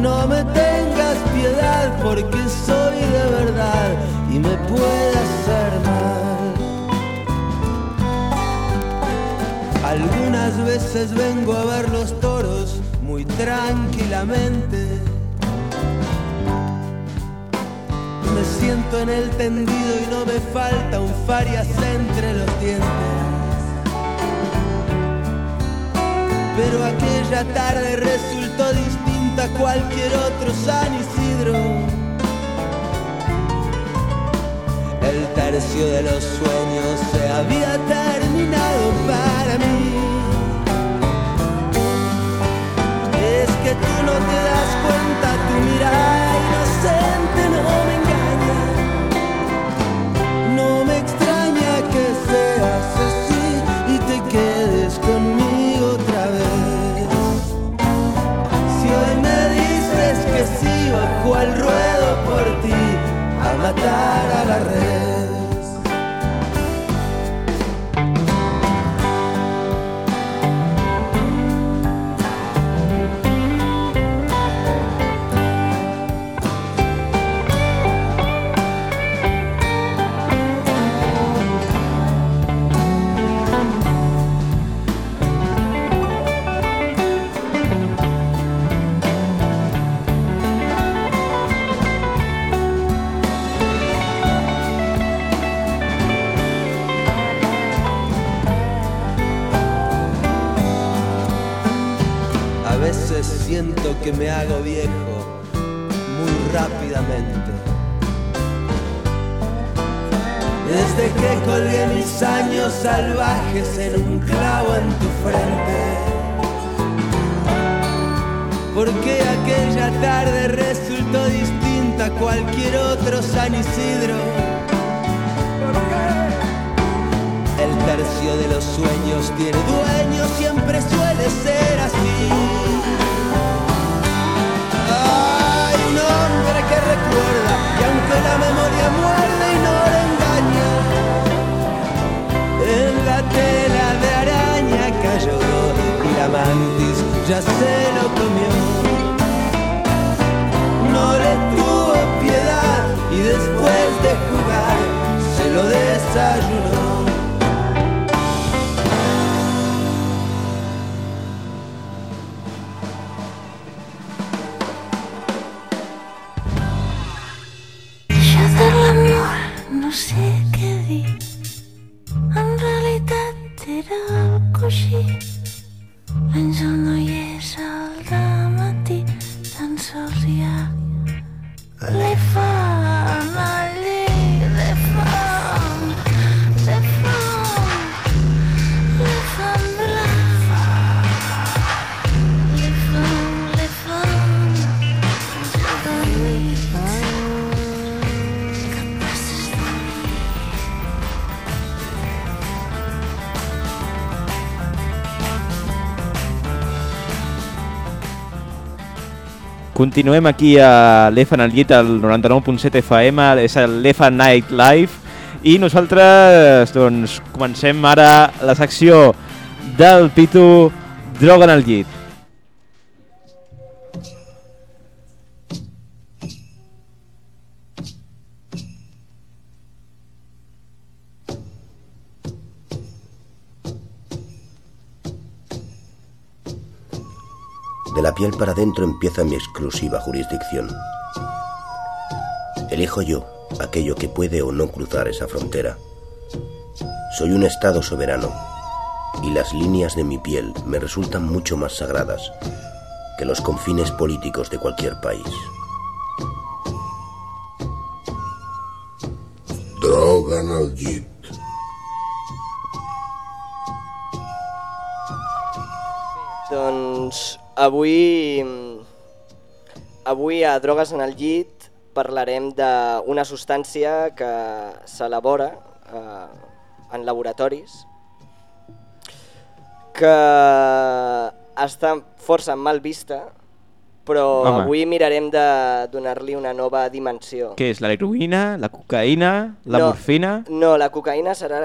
No me tengas piedad porque soy de verdad y me puede hacer mal. Algunas veces vengo a ver los toros muy tranquilamente. Me siento en el tendido y no me falta un farias entre los dientes. Pero aquella tarde resultó distinta a cualquier otro San Isidro. El tercio de los sueños se había terminado para mí. Es que tú no te das cuenta, tu mirada Continuem aquí a l'EFA en el llit, al 99.7 FM, és l'EFA Night Live, i nosaltres doncs, comencem ara la secció del Pitu Droga en el llit. De la piel para adentro empieza mi exclusiva jurisdicción. Elijo yo aquello que puede o no cruzar esa frontera. Soy un Estado soberano y las líneas de mi piel me resultan mucho más sagradas que los confines políticos de cualquier país. Droga en el avui, avui a Drogues en el llit parlarem d'una substància que s'elabora eh, en laboratoris que està força mal vista però Home. avui mirarem de donar-li una nova dimensió. Què és, l'heroïna, la cocaïna, la No, morfina? No, la cocaïna serà,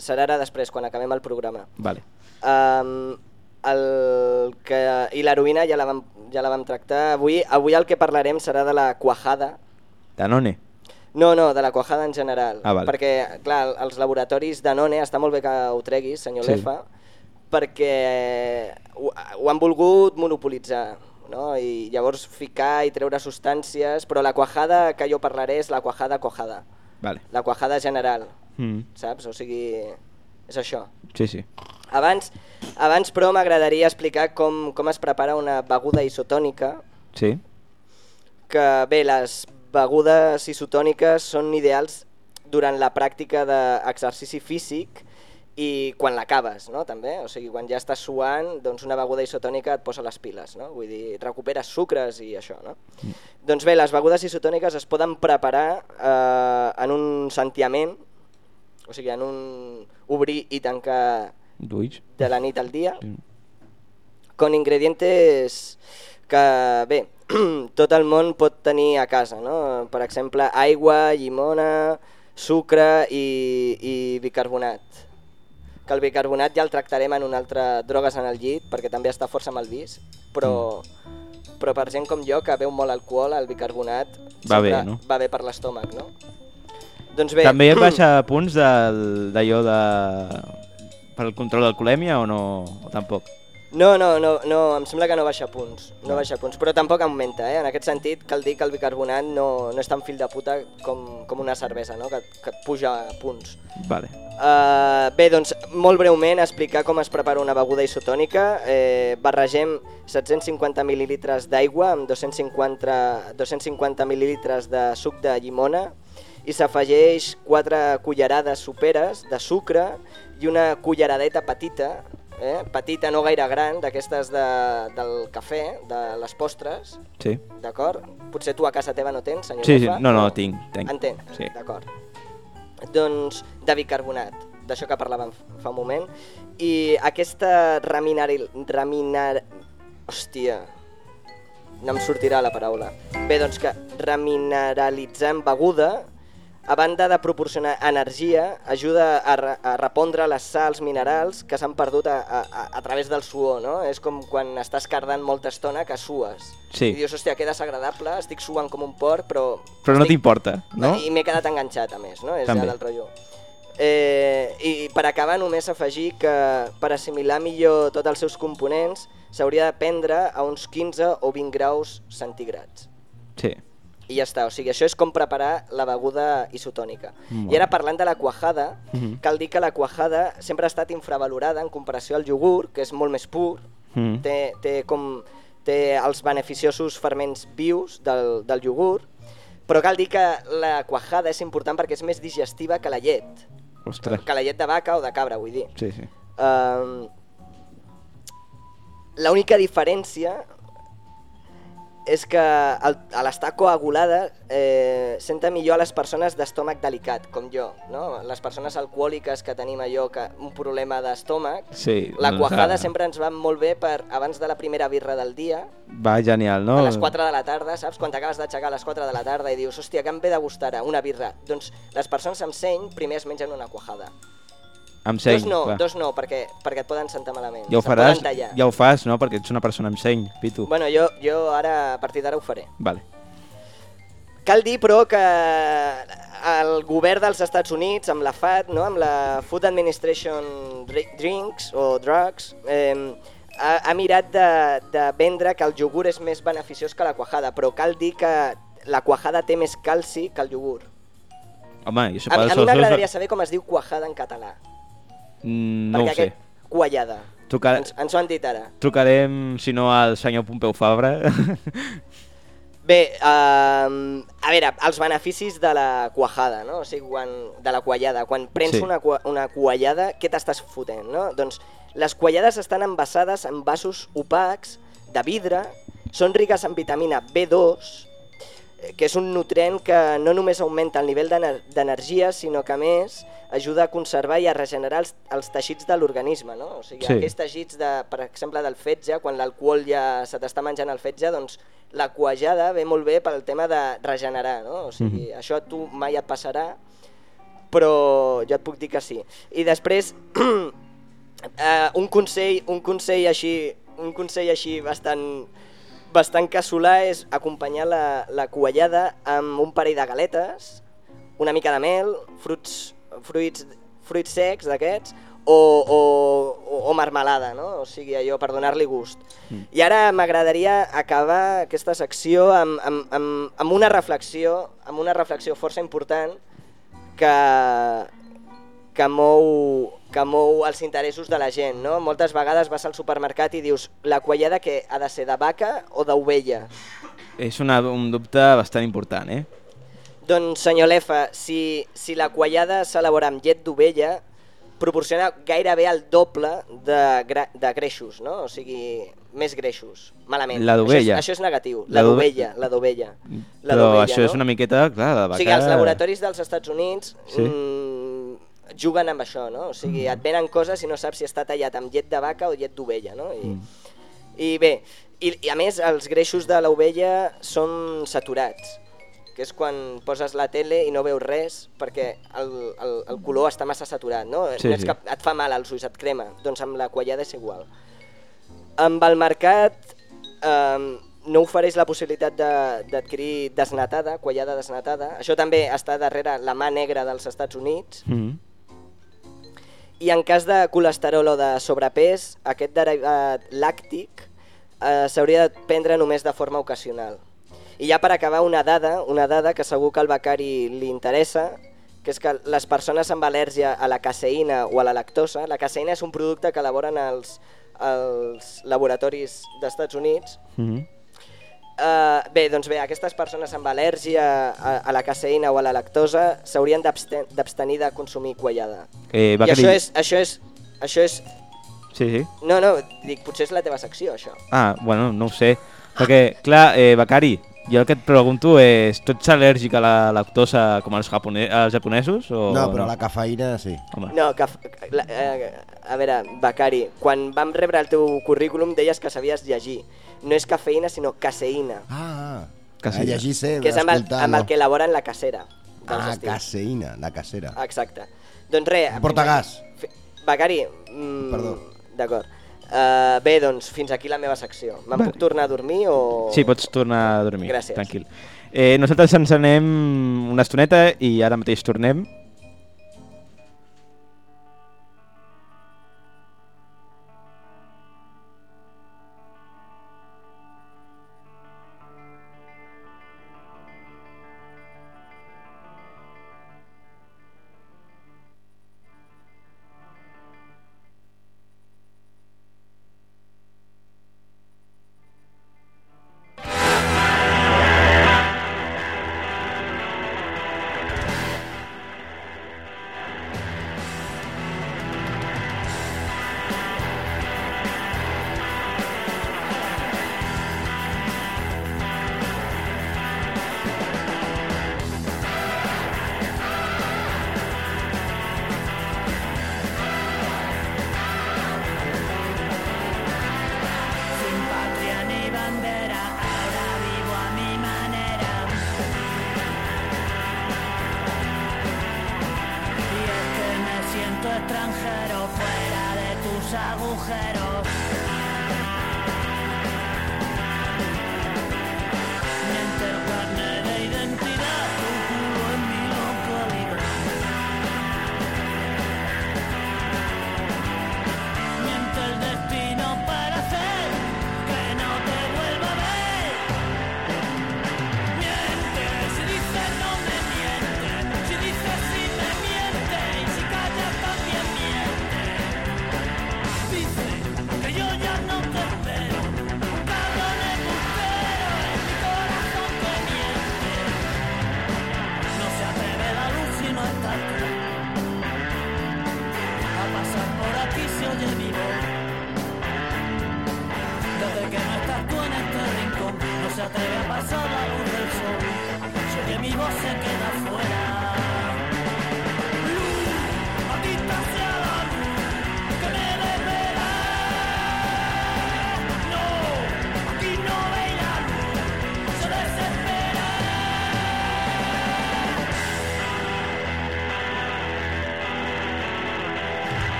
serà ara després, quan acabem el programa. Vale. Um, el que, I l'heroïna ja, la vam, ja la vam tractar. Avui, avui el que parlarem serà de la cuajada. Danone. No, no, de la cuajada en general. Ah, vale. Perquè, clar, els laboratoris Danone, està molt bé que ho treguis, senyor Sí. Lefa, perquè ho, ho han volgut monopolitzar. no? I llavors ficar i treure substàncies, però la quajada que jo parlaré és la quajada cojada, Vale. la quajada general, Mm. saps? O sigui, és això. Sí, sí. Abans, abans però, m'agradaria explicar com, com es prepara una beguda isotònica, Sí. que bé, les begudes isotòniques són ideals durant la pràctica d'exercici físic i quan l'acabes, no? també, o sigui, quan ja estàs suant, doncs una beguda isotònica et posa les piles, no? vull dir, recuperes sucres i això, no? Doncs bé, les begudes isotòniques es poden preparar eh, en un sentiament, o sigui, en un obrir i tancar. De la nit al dia, con ingredientes que, bé, tot el món pot tenir a casa, no? Per exemple, aigua, llimona, sucre i, i bicarbonat. Que el bicarbonat ja el tractarem en un altre drogues en el llit, perquè també està força mal vist, però, però per gent com jo, que beu molt alcohol, el bicarbonat Va bé, no? va bé per l'estómac, no? Doncs bé, També et baixa punts del- d'allò de... per al control d'alcoholèmia o no? O tampoc? No, no, no, no, em sembla que no baixa punts, no baixa punts, però tampoc augmenta, eh? En aquest sentit cal dir que el bicarbonat no, no és tan fill de puta com, com una cervesa, no? Que, que et puja punts. Vale. Uh, bé, doncs, molt breument, explicar com es prepara una beguda isotònica. Eh, barregem 750 mil·lilitres d'aigua amb 250, 250 mil·lilitres de suc de llimona i s'afegeix 4 cullerades soperes de sucre i una culleradeta petita, eh? petita no gaire gran, d'aquestes de, del cafè, de les postres, Sí. d'acord? Potser tu a casa teva no tens, senyor Sí, sí. No, no, tinc. tinc. Entenc, Sí. d'acord. Doncs de bicarbonat, d'això que parlàvem fa un moment. I aquesta raminar... raminar... Hòstia, no em sortirà la paraula. Bé, doncs que remineralitzant beguda, a banda de proporcionar energia, ajuda a, re a repondre les sals minerals que s'han perdut a, a, a, través del suor, no? És com quan estàs cardant molta estona que sues. Sí. I dius, hòstia, que desagradable, estic suant com un porc, però... Però no estic- t'importa, no? I m'he quedat enganxat, a més, no? És També. ja del rotllo. Eh, I per acabar només afegir que per assimilar millor tots els seus components s'hauria de prendre a uns 15 o 20 graus centígrads. Sí. I ja està, o sigui, això és com preparar la beguda isotònica. Molt I ara parlant de la quajada, Mhm. cal dir que la quajada sempre ha estat infravalorada en comparació al iogurt, que és molt més pur, Mhm. té, té, com, té els beneficiosos ferments vius del, del iogurt, però cal dir que la quajada és important perquè és més digestiva que la llet, Ostres. que la llet de vaca o de cabra, vull dir. Sí, sí. Um, L'única diferència és que a l'estar coagulada eh, senta millor a les persones d'estómac delicat, com jo. No? Les persones alcohòliques que tenim allò, que un problema d'estómac, Sí, la quajada ah, sempre ens va molt bé per abans de la primera birra del dia, Va, genial, no? a les 4 de la tarda, saps? Quan t'acabes d'aixecar a les 4 de la tarda i dius, hòstia, que em ve de gustar una birra. Doncs les persones amb seny primer es mengen una quajada. Amb seny, dos no, clar. dos no, perquè, perquè et poden sentar malament. Ja ho faràs, ja ho fas, no? Perquè ets una persona amb seny, Pitu. Bueno, jo, jo ara, a partir d'ara ho faré. Vale. Cal dir, però, que el govern dels Estats Units, amb la FAD, no? amb la Food Administration Dri- Drinks o Drugs, eh, ha, ha mirat de, de vendre que el iogurt és més beneficiós que la quajada, però cal dir que la quajada té més calci que el iogurt. Home, jo sé A, a mi m'agradaria saber com es diu quajada en català. Mm, no ho sé. Quallada. Truca... Ens, ens ho han dit ara. Trucarem, si no, al senyor Pompeu Fabra. Bé, um, a veure, els beneficis de la quajada, no? O sigui, quan, de la quallada. Quan prens Sí. una, una quallada, què t'estàs fotent, no? Doncs les quallades estan envasades en vasos opacs de vidre, són riques en vitamina B2, eh, que és un nutrient que no només augmenta el nivell d'ener- d'energia, sinó que a més ajuda a conservar i a regenerar els, els teixits de l'organisme, no? O sigui, Sí. aquests teixits, de, per exemple, del fetge, quan l'alcohol ja se t'està menjant el fetge, doncs la quajada ve molt bé pel tema de regenerar, no? O sigui, Mhm. això a tu mai et passarà, però jo et puc dir que sí. I després, eh, un consell, un consell així, un consell així bastant bastant casolà és acompanyar la, la quallada amb un parell de galetes, una mica de mel, fruits, fruits, fruits secs d'aquests, o, o, o, o marmelada, no? O sigui, allò per donar-li gust. Mm. I ara m'agradaria acabar aquesta secció amb, amb, amb, amb una reflexió, amb una reflexió força important que, que mou, que mou els interessos de la gent. No? Moltes vegades vas al supermercat i dius la quallada que ha de ser de vaca o d'ovella. És una, un dubte bastant important, eh? Doncs, senyor Lefa, si, si la quallada s'elabora amb llet d'ovella, proporciona gairebé el doble de, gra, de greixos, no? O sigui, més greixos. Malament. La d'ovella. Això, és, això és negatiu. La La d'ove- d'ovella, la d'ovella. La Però això no? és una miqueta, clar, de O vaca... sigui, els laboratoris dels Estats Units Sí. mm, juguen amb això, no? O sigui, et venen coses i no saps si està tallat amb llet de vaca o llet d'ovella, no? I, Mm. I bé, i, i a més els greixos de l'ovella són saturats, que és quan poses la tele i no veus res perquè el, el, el color està massa saturat, no? Sí, no sí. cap, et fa mal als ulls, et crema. Doncs amb la quallada és igual. Amb el mercat eh, no ofereix la possibilitat de- d'adquirir desnatada, quallada desnatada. Això també està darrere la mà negra dels Estats Units. Mm. I en cas de colesterol o de sobrepès, aquest derivat làctic eh, s'hauria de prendre només de forma ocasional. I ja per acabar una dada, una dada que segur que al becari li interessa, que és que les persones amb al·lèrgia a la caseïna o a la lactosa, la caseïna és un producte que elaboren els, els laboratoris d'Estats Units, Mm. Uh, bé, doncs bé, aquestes persones amb al·lèrgia a, a la caseïna o a la lactosa s'haurien d'absten- d'abstenir de consumir quallada. Eh, I això és, això és, això és... Sí, sí. No, no, dic, potser és la teva secció, això. Ah, bueno, no ho sé. Perquè, clar, eh, Becari, jo el que et pregunto és, tu ets al·lèrgic a la lactosa com els, japone els japonesos? O No, però la cafeïna sí. Home. No, que, f- la, eh, a veure, Becari, quan vam rebre el teu currículum deies que sabies llegir. No és cafeïna, sinó caseïna, Ah, Caseïna. a llegir sé, que és amb el, amb el que elaboren la casera. Ah, estius. caseïna, la casera. Exacte. Doncs res... Porta gas. Fi- Becari, mm, Perdó. D'acord. Uh, bé, doncs fins aquí la meva secció. Me'n puc tornar a dormir o...? Sí, pots tornar a dormir, Gràcies. tranquil. Eh, nosaltres ens anem una estoneta i ara mateix tornem.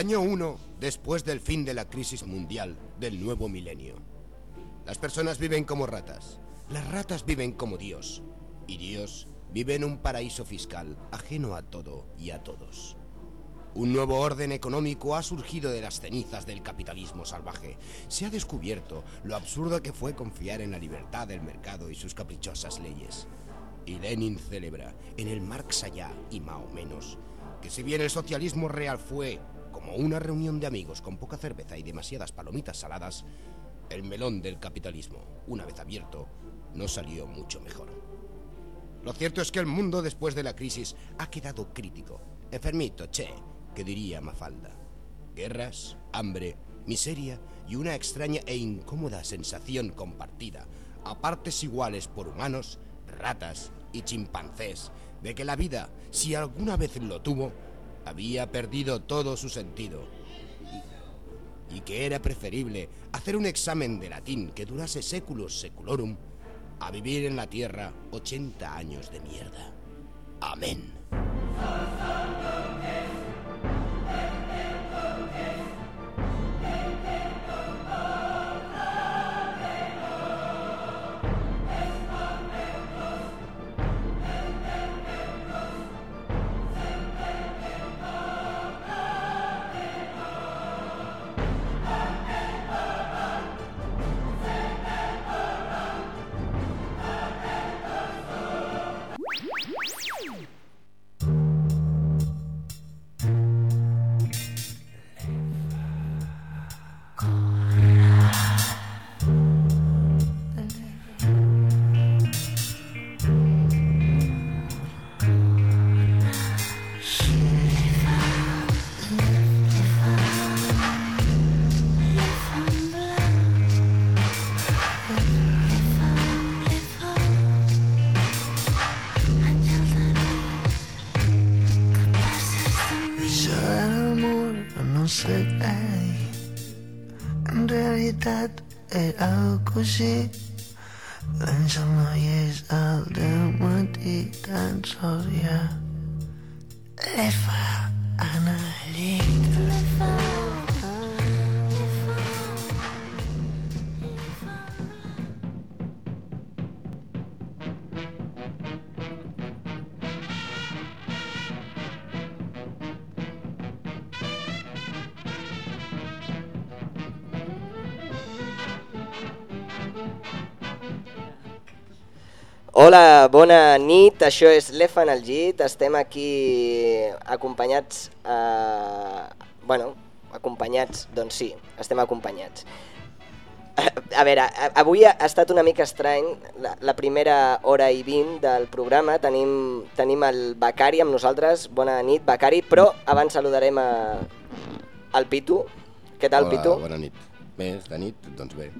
Año 1 después del fin de la crisis mundial del nuevo milenio. Las personas viven como ratas. Las ratas viven como Dios. Y Dios vive en un paraíso fiscal ajeno a todo y a todos. Un nuevo orden económico ha surgido de las cenizas del capitalismo salvaje. Se ha descubierto lo absurdo que fue confiar en la libertad del mercado y sus caprichosas leyes. Y Lenin celebra, en el Marx allá y Mao menos, que si bien el socialismo real fue como una reunión de amigos con poca cerveza y demasiadas palomitas saladas, el melón del capitalismo, una vez abierto, no salió mucho mejor. Lo cierto es que el mundo después de la crisis ha quedado crítico, enfermito, che, que diría Mafalda. Guerras, hambre, miseria y una extraña e incómoda sensación compartida, a partes iguales por humanos, ratas y chimpancés, de que la vida, si alguna vez lo tuvo, había perdido todo su sentido. Y, que era preferible hacer un examen de latín que durase seculus seculorum a vivir en la tierra 80 años de mierda. Amén. Algo bona nit, això és l'EFA en el llit, estem aquí acompanyats, eh, bueno, acompanyats, doncs sí, estem acompanyats. A, veure, avui ha estat una mica estrany, la, la primera hora i vint del programa, tenim, tenim el Becari amb nosaltres, bona nit Becari, però abans saludarem a, al Pitu, què tal Hola, Pitu? Bona nit. Bé, de nit, doncs bé.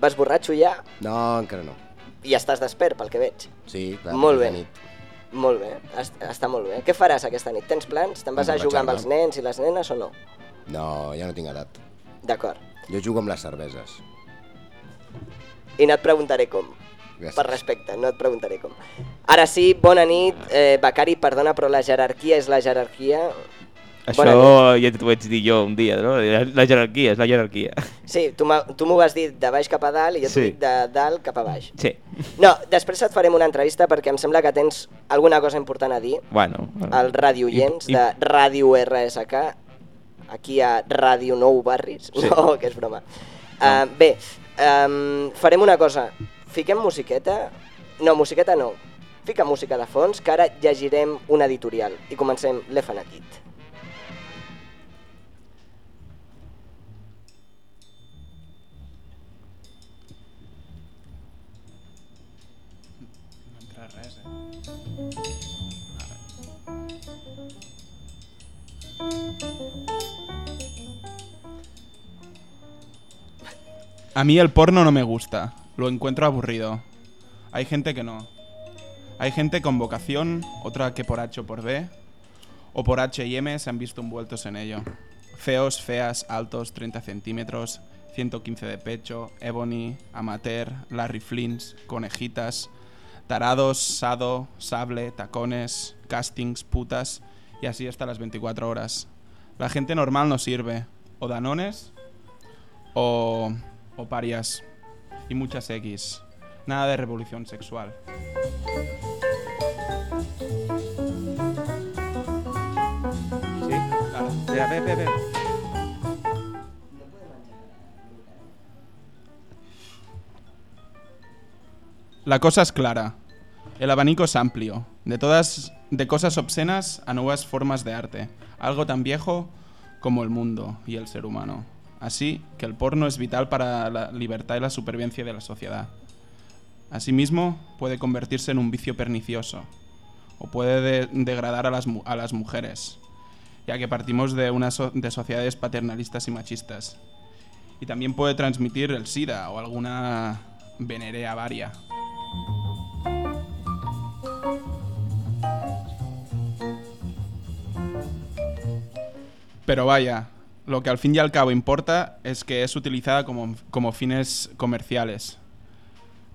Vas borratxo ja? No, encara no. I estàs despert, pel que veig. Sí, clar, Molt bé. nit. Molt bé, est està molt bé. Què faràs aquesta nit? Tens plans? Te'n vas Em a jugar amb els nens i les nenes o no? No, ja no tinc edat. D'acord. Jo jugo amb les cerveses. I no et preguntaré com. Gràcies. Per respecte, no et preguntaré com. Ara sí, bona nit. Eh, Becari, perdona, però la jerarquia és la jerarquia. Això Bona ja t'ho vaig dir jo un dia, no? La, jerarquia, és la jerarquia. Sí, tu m'ho vas dir de baix cap a dalt i jo t'ho Sí. dic de dalt cap a baix. Sí. No, després et farem una entrevista perquè em sembla que tens alguna cosa important a dir Bueno. al Ràdio Oients I- i- de Ràdio RSK, aquí a Ràdio Nou Barris. Sí. No, que és broma. Uh, bé, um, farem una cosa. Fiquem musiqueta... No, musiqueta no. Fica música de fons, que ara llegirem un editorial. I comencem l'Efanakit. A mí el porno no me gusta, lo encuentro aburrido. Hay gente que no. Hay gente con vocación, otra que por H o por B, o por H y M se han visto envueltos en ello. Feos, feas, altos, 30 centímetros, 115 de pecho, Ebony, Amateur, Larry Flins, Conejitas, Tarados, Sado, Sable, Tacones, Castings, Putas y así hasta las 24 horas. La gente normal no sirve. O Danones o, o parias. Y muchas X. Nada de revolución sexual. Sí? Mira, ve, ve, ve. La cosa es clara. El abanico es amplio, de todas de cosas obscenas a nuevas formas de arte, algo tan viejo como el mundo y el ser humano. Así que el porno es vital para la libertad y la supervivencia de la sociedad. Asimismo, puede convertirse en un vicio pernicioso o puede de- degradar a las, a las mujeres, ya que partimos de, una so- de sociedades paternalistas y machistas. Y también puede transmitir el SIDA o alguna venerea varia. Pero vaya, lo que al fin y al cabo importa es que es utilizada como, como fines comerciales.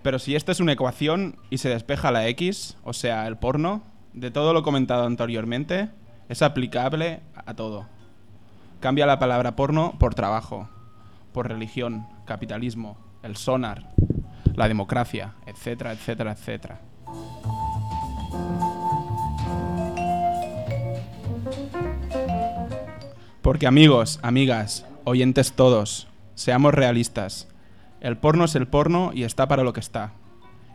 Pero si esta es una ecuación y se despeja la X, o sea, el porno, de todo lo comentado anteriormente, es aplicable a todo. Cambia la palabra porno por trabajo, por religión, capitalismo, el sonar, la democracia, etcétera, etcétera, etcétera. Porque amigos, amigas, oyentes todos, seamos realistas. El porno es el porno y está para lo que está.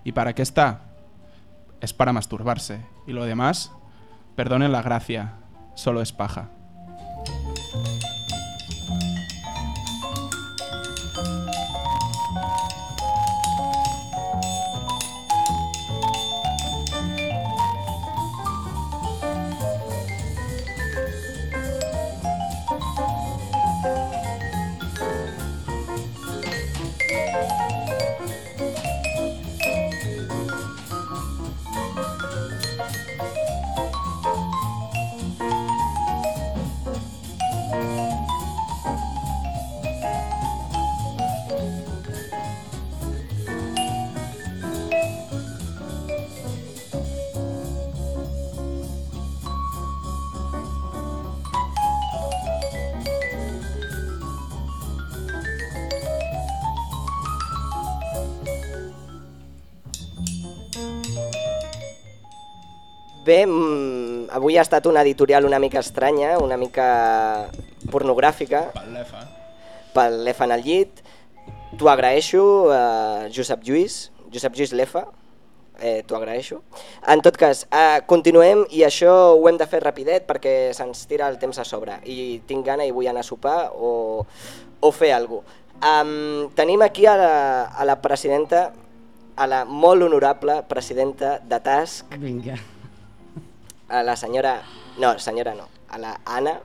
¿Y para qué está? Es para masturbarse. Y lo demás, perdonen la gracia, solo es paja. Bé, mm, avui ha estat una editorial una mica estranya, una mica pornogràfica. Pel l'EFA en el llit. T'ho agraeixo, eh, Josep Lluís, Josep Lluís Lefa, eh, t'ho agraeixo. En tot cas, eh, continuem i això ho hem de fer rapidet perquè se'ns tira el temps a sobre i tinc gana i vull anar a sopar o, o fer alguna cosa. Um, tenim aquí a la, a la presidenta, a la molt honorable presidenta de TASC, Vinga. A la senyora... No, senyora no, a la Anna,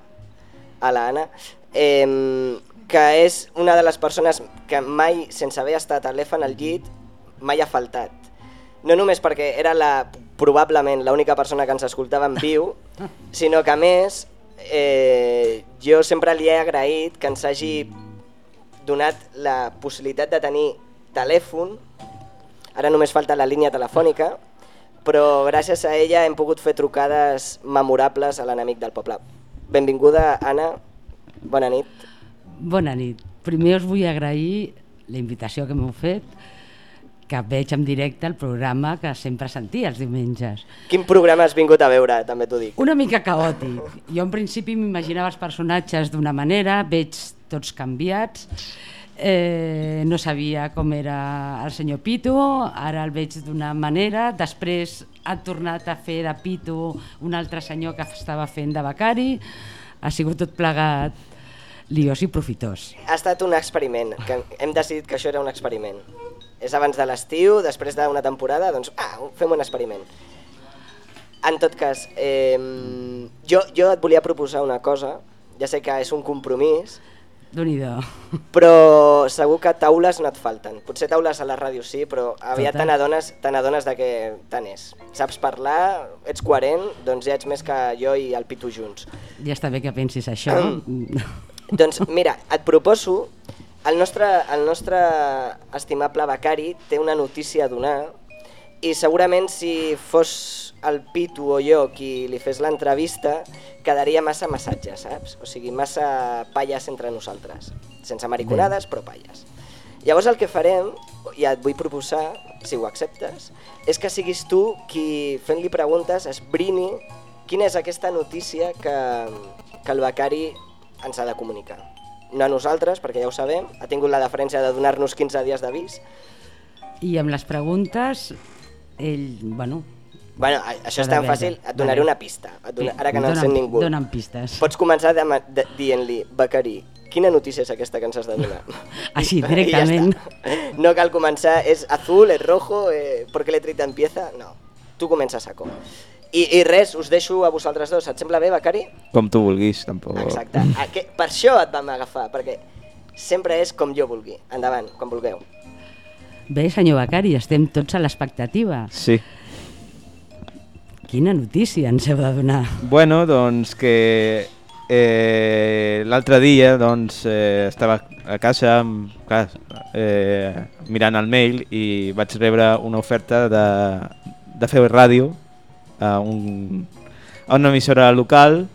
a la Anna, eh, que és una de les persones que mai, sense haver estat a l'EFA en el llit, mai ha faltat. No només perquè era la, probablement l'única persona que ens escoltava en viu, sinó que a més eh, jo sempre li he agraït que ens hagi donat la possibilitat de tenir telèfon, ara només falta la línia telefònica, però gràcies a ella hem pogut fer trucades memorables a l'enemic del poble. Benvinguda, Anna, bona nit. Bona nit. Primer us vull agrair la invitació que m'heu fet, que veig en directe el programa que sempre sentia els diumenges. Quin programa has vingut a veure, també t'ho dic? Una mica caòtic. Jo en principi m'imaginava els personatges d'una manera, veig tots canviats, eh, no sabia com era el senyor Pitu, ara el veig d'una manera, després ha tornat a fer de Pitu un altre senyor que estava fent de becari, ha sigut tot plegat liós i profitós. Ha estat un experiment, que hem decidit que això era un experiment. És abans de l'estiu, després d'una temporada, doncs ah, fem un experiment. En tot cas, eh, jo, jo et volia proposar una cosa, ja sé que és un compromís, déu nhi però segur que taules no et falten. Potser taules a la ràdio sí, però aviat te n'adones te n'adones de que tant és. Saps parlar, ets coherent, doncs ja ets més que jo i el Pitu junts. Ja està bé que pensis això. Doncs mira, et proposo, el nostre, el nostre estimable becari té una notícia a donar I segurament si fos el Pitu o jo qui li fes l'entrevista, quedaria massa massatge, saps? O sigui, massa palles entre nosaltres. Sense mariconades, però palles. Llavors el que farem, i et vull proposar, si ho acceptes, és que siguis tu qui, fent-li preguntes, esbrini quina és aquesta notícia que, que el becari ens ha de comunicar. No a nosaltres, perquè ja ho sabem, ha tingut la deferència de donar-nos 15 dies d'avís. I amb les preguntes, ell, bueno... Bueno, a- això és tan fàcil, et donaré una pista, et dona, ara que no dona'm- sent ningú. dona'm pistes. Pots començar dient-li, Becari, quina notícia és aquesta que ens has de donar? Així, ja directament. està. No cal començar, és azul, és rojo, eh, ¿por qué letrita empieza? No, tu comença saco. I, I res, us deixo a vosaltres dos. Et sembla bé, Becari? Com tu vulguis, tampoc... Exacte. Aqu- per això et vam agafar, perquè sempre és com jo vulgui. Endavant, com vulgueu. Bé, senyor Becari, estem tots a l'expectativa. Sí. Quina notícia ens heu de donar? Bueno, doncs que eh, l'altre dia doncs, eh, estava a casa amb, clar, eh, mirant el mail i vaig rebre una oferta de, de fer ràdio a, un, a una emissora local,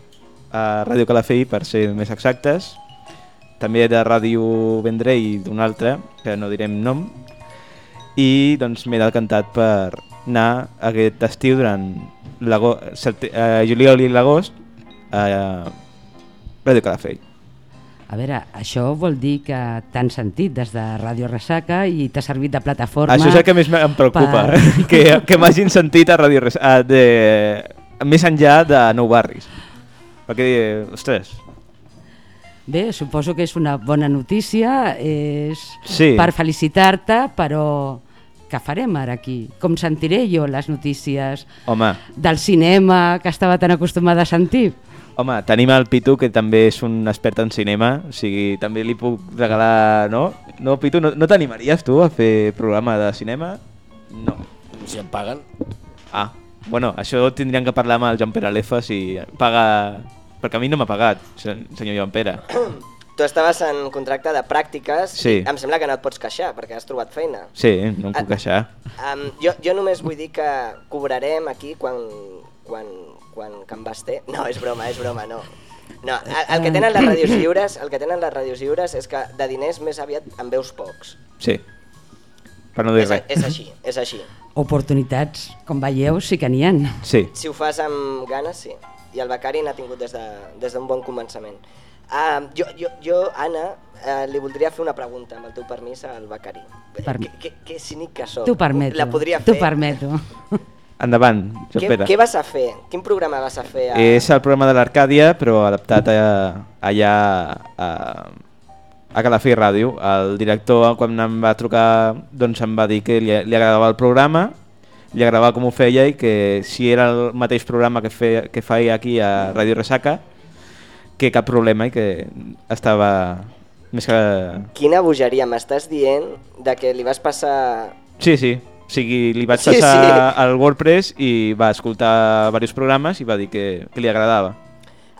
a Ràdio Calafell, per ser més exactes, també de Ràdio Vendrell d'una altra, que no direm nom, i doncs m'he decantat per anar aquest estiu durant eh, juliol i l'agost a Ràdio Calafell. A veure, això vol dir que t'han sentit des de Ràdio Ressaca i t'ha servit de plataforma... Això és el que més em preocupa, per- que, que m'hagin sentit a Ràdio Res a, de, més enllà de Nou Barris. Perquè, ostres, Bé, suposo que és una bona notícia, és Sí. per felicitar-te, però què farem ara aquí? Com sentiré jo les notícies home, del cinema que estava tan acostumada a sentir? home, tenim el Pitu, que també és un expert en cinema, o sigui, també li puc regalar, no? No, Pitu, no, no t'animaries tu a fer programa de cinema? No. Si em paguen. Ah, bueno, això tindríem que parlar amb el Joan Pere Alefa si paga... Perquè a mi no m'ha pagat, sen- senyor Joan Pere. Tu estaves en contracte de pràctiques Sí. i em sembla que no et pots queixar perquè has trobat feina. Sí, no em puc queixar. Um, jo, jo només vull dir que cobrarem aquí quan, quan, quan Can Basté... No, és broma, és broma, no. No, el, el que tenen les ràdios lliures, el que tenen les ràdios lliures és que de diners més aviat en veus pocs. Sí. Per no dir És, res. és així, és així. Oportunitats, com veieu, sí que n'hi ha. Sí. Si ho fas amb ganes, sí. I el becari n'ha tingut des d'un de, des d'un bon començament. Uh, jo, jo, jo, Anna, uh, li voldria fer una pregunta, amb el teu permís, al becari. Per- Que, que, que cínic que soc. T'ho permeto, La podria t'ho fer. permeto. Endavant, Joan Què, Pere. què vas a fer? Quin programa vas a fer? A... És el programa de l'Arcàdia, però adaptat a, allà a, a Calafell Ràdio. El director, quan em va trucar, doncs em va dir que li, li agradava el programa, li agradava com ho feia i que si era el mateix programa que, feia, que feia aquí a Ràdio Resaca, que cap problema i que estava més que... Quina bogeria, m'estàs dient de que li vas passar... Sí, sí. O sigui, li vaig Sí, passar sí. al WordPress i va escoltar diversos programes i va dir que, que li agradava.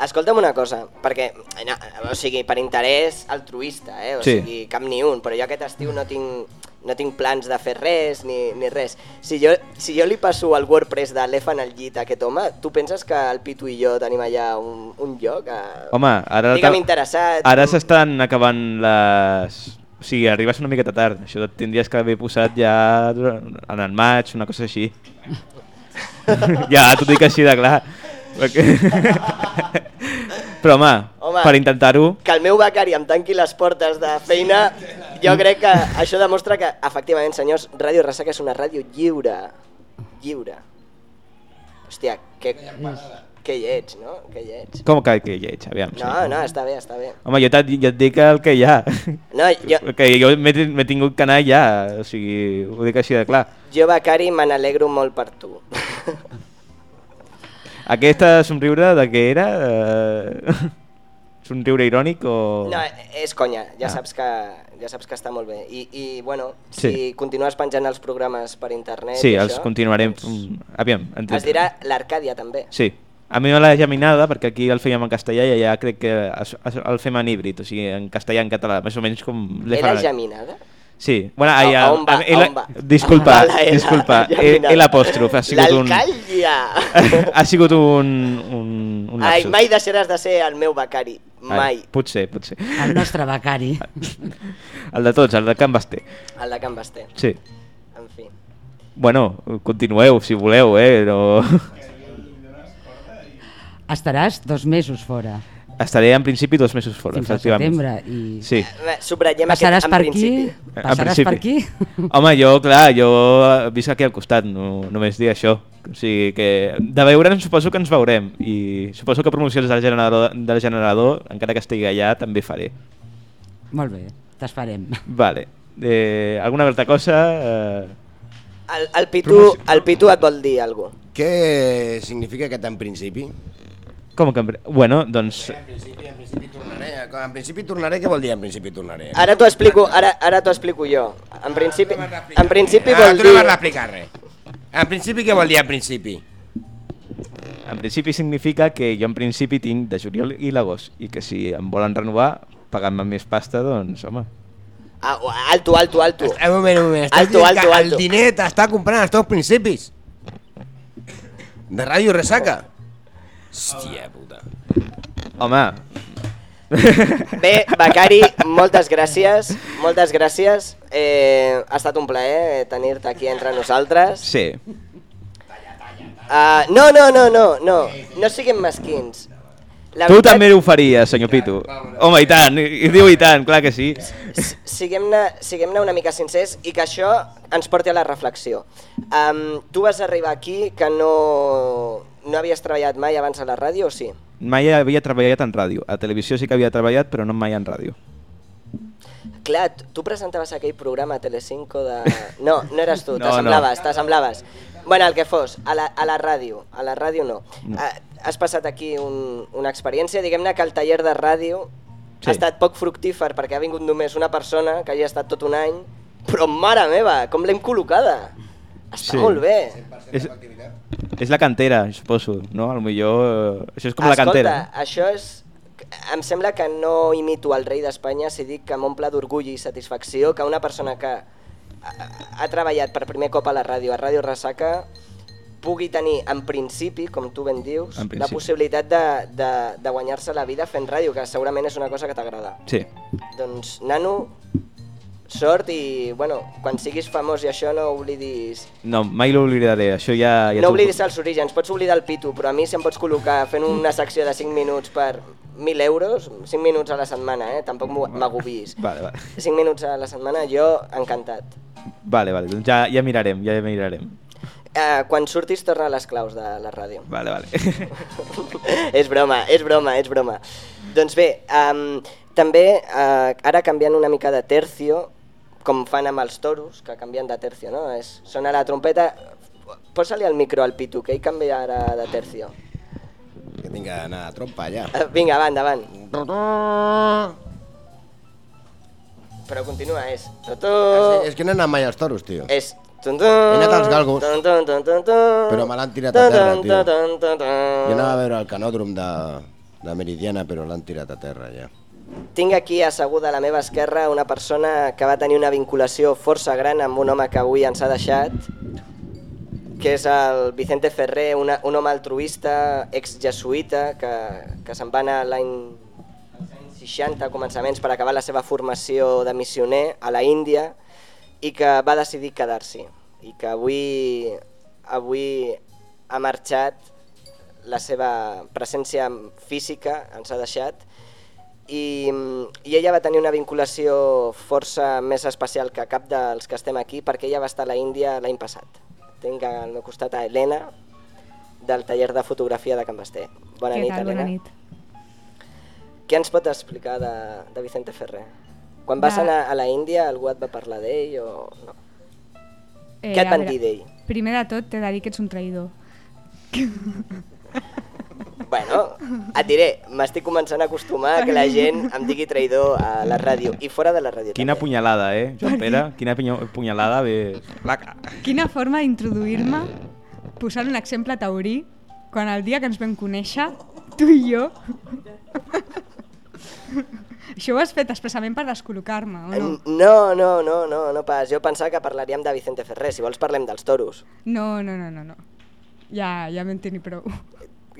Escolta'm una cosa, perquè, no, o sigui, per interès altruista, eh? o Sí. sigui, cap ni un, però jo aquest estiu no tinc, no tinc plans de fer res ni, ni res. Si jo, si jo li passo el WordPress de l'Efan al llit a aquest home, tu penses que el Pitu i jo tenim allà un, un lloc? A... Home, ara... Digue'm interessat. Ara s'estan acabant les... O sigui, arribes una miqueta tard. Això et tindries que haver posat ja en el maig, una cosa així. ja, t'ho dic així de clar. Perquè... Però home, Home. per intentar-ho... Que el meu becari em tanqui les portes de feina, jo crec que això demostra que, efectivament, senyors, Ràdio Ressaca és una ràdio lliure. Lliure. Hòstia, que, que lleig, no? Que lleig. Com que, que lleig, aviam. sí. No, no, està bé, està bé. Home, jo, jo et dic el que hi ha. No, jo, Que jo m'he tingut que anar ja, o sigui, ho dic així de clar. jo becari, me n'alegro molt per tu. Aquesta somriure de què era? Eh... somriure irònic o...? No, és conya, ja Ah. saps que ja saps que està molt bé. I, i bueno, si Sí. continues penjant els programes per internet... Sí, els això, continuarem... mm, Aviam, entre- Es dirà l'Arcàdia, també. Sí. A mi la geminada, perquè aquí el fèiem en castellà i allà crec que el fem en híbrid, o sigui, en castellà, en català, més o menys com... Era geminada? Sí, bueno, A- ai, a on va? el- A on va? Disculpa, A la L, disculpa, ja el, mira. el apòstrof ha sigut un... L'alcaldia! ha sigut un, un, un Ai, mai deixaràs de ser el meu becari. Ai, Mai. potser, potser. El nostre becari. El de tots, el de Can Basté. El de Can Basté. Sí. En fi. Bueno, continueu, si voleu, eh? No... Estaràs dos mesos fora. Estaré en principi dos mesos fora, Fins efectivament. setembre, i- Sí. Eh, Subratllem Passaràs aquest en per aquí? principi. En Passaràs principi. per aquí? Home, jo, clar, jo visc aquí al costat, no, només dir això. O sigui que de veure'ns suposo que ens veurem i suposo que promocions del generador, del generador encara que estigui allà, també faré. Molt bé, t'esperem. Vale. Eh, alguna altra cosa? Eh, El, el, Pitu, el Pitu et vol dir alguna cosa. Què significa aquest en principi? Com que... Bueno, doncs... En principi, en principi tornaré. En principi tornaré, què vol dir en principi tornaré? Ara t'ho explico, ara, ara t'ho explico jo. En principi, en principi Ah, vol tu no vas dir... explicar res. En principi, què vol dir en principi? En principi significa que jo en principi tinc de juliol i l'agost i que si em volen renovar pagant-me més pasta, doncs, home... Ah, alto, alto, alto. Un moment, un moment. Estàs Alto, alto, alto. el diner t'està comprant els teus principis? De Ràdio Resaca? Hòstia puta. Home... Bé, Becari, moltes gràcies, moltes gràcies. Eh, ha estat un plaer tenir-te aquí entre nosaltres. Sí. Uh, no, no, no, no, no, no siguem mesquins. La tu veritat, també ho faries, senyor Pitu. Home, i tant, i, i diu i tant, clar que sí. Siguem-ne siguem una mica sincers i que això ens porti a la reflexió. Um, tu vas arribar aquí que no, no havies treballat mai abans a la ràdio o sí? Mai havia treballat en ràdio. A televisió sí que havia treballat, però no mai en ràdio. Clar, tu- presentaves aquell programa a Telecinco de... No, no eres tu, No, t'assemblaves, no. t'assemblaves. Bueno, el que fos, a la, a la ràdio, a la ràdio no. No. Ah, has passat aquí un, una experiència, diguem-ne que el taller de ràdio Sí. ha estat poc fructífer perquè ha vingut només una persona que hagi estat tot un any, però mare meva, com l'hem col·locada! Està Sí. molt bé. És, és la cantera, suposo, no? A lo millor... eh, Això és com la Escolta, cantera. això és... Em sembla que no imito el rei d'Espanya si dic que m'omple d'orgull i satisfacció que una persona que ha, ha treballat per primer cop a la ràdio, a Ràdio Ressaca, pugui tenir, en principi, com tu ben dius, la possibilitat de, de, de guanyar-se la vida fent ràdio, que segurament és una cosa que t'agrada. Sí. Doncs, nano, sort i, bueno, quan siguis famós i això no oblidis No, mai l'oblidaré, això ja... ja no oblidis els orígens, pots oblidar el pitu, però a mi si em pots col·locar fent una secció de 5 minuts per 1.000 euros, 5 minuts a la setmana, eh? tampoc m'agobiis. Vale, vale. 5 minuts a la setmana, jo encantat. Vale, vale, doncs ja, ja mirarem, ja mirarem. Uh, quan surtis torna a les claus de la ràdio. Vale, vale. és broma, és broma, és broma. Doncs bé, um, també uh, ara canviant una mica de tercio, com fan amb els toros, que canvien de tercio, no? És, sona la trompeta... Posa-li el micro al Pitu, que ell canviarà de tercio. Que tinc que anar a trompa ja. Uh, vinga, va, endavant. Però continua, és... Sí, és que no he anat mai als toros, tio. És... He anat als galgos, però me l'han tirat a terra, tio. Jo anava a veure el canòdrom de, de Meridiana, però l'han tirat a terra ja. Tinc aquí asseguda a la meva esquerra una persona que va tenir una vinculació força gran amb un home que avui ens ha deixat, que és el Vicente Ferrer, una, un home altruista, ex-jesuïta, que, que se'n va anar l'any als anys 60, començaments, per acabar la seva formació de missioner a la Índia i que va decidir quedar-s'hi. I que avui, avui ha marxat, la seva presència física ens ha deixat i, i ella va tenir una vinculació força més especial que cap dels que estem aquí perquè ella va estar a la Índia l'any passat. Tinc al meu costat a Helena del taller de fotografia de Can Basté. Bona Què nit, tal? Helena. Bona nit. Què ens pot explicar de, de Vicente Ferrer? Quan vas De- anar a la Índia algú et va parlar d'ell o no? Eh, Què et van veure, dir d'ell? Primer de tot, t'he de dir que ets un traïdor. Bueno, et diré, m'estic començant a acostumar a que la gent em digui traïdor a la ràdio i fora de la ràdio Quina també. punyalada, eh, Joan Per Pere? Quina punya- punyalada ve... Placa. Quina forma d'introduir-me posant un exemple taurí quan el dia que ens vam conèixer, tu i jo, Això ho has fet expressament per descol·locar-me, o no? No, no, no, no, no pas. Jo pensava que parlaríem de Vicente Ferrer. Si vols parlem dels toros. No, no, no, no, no. Ja, ja me'n teni prou.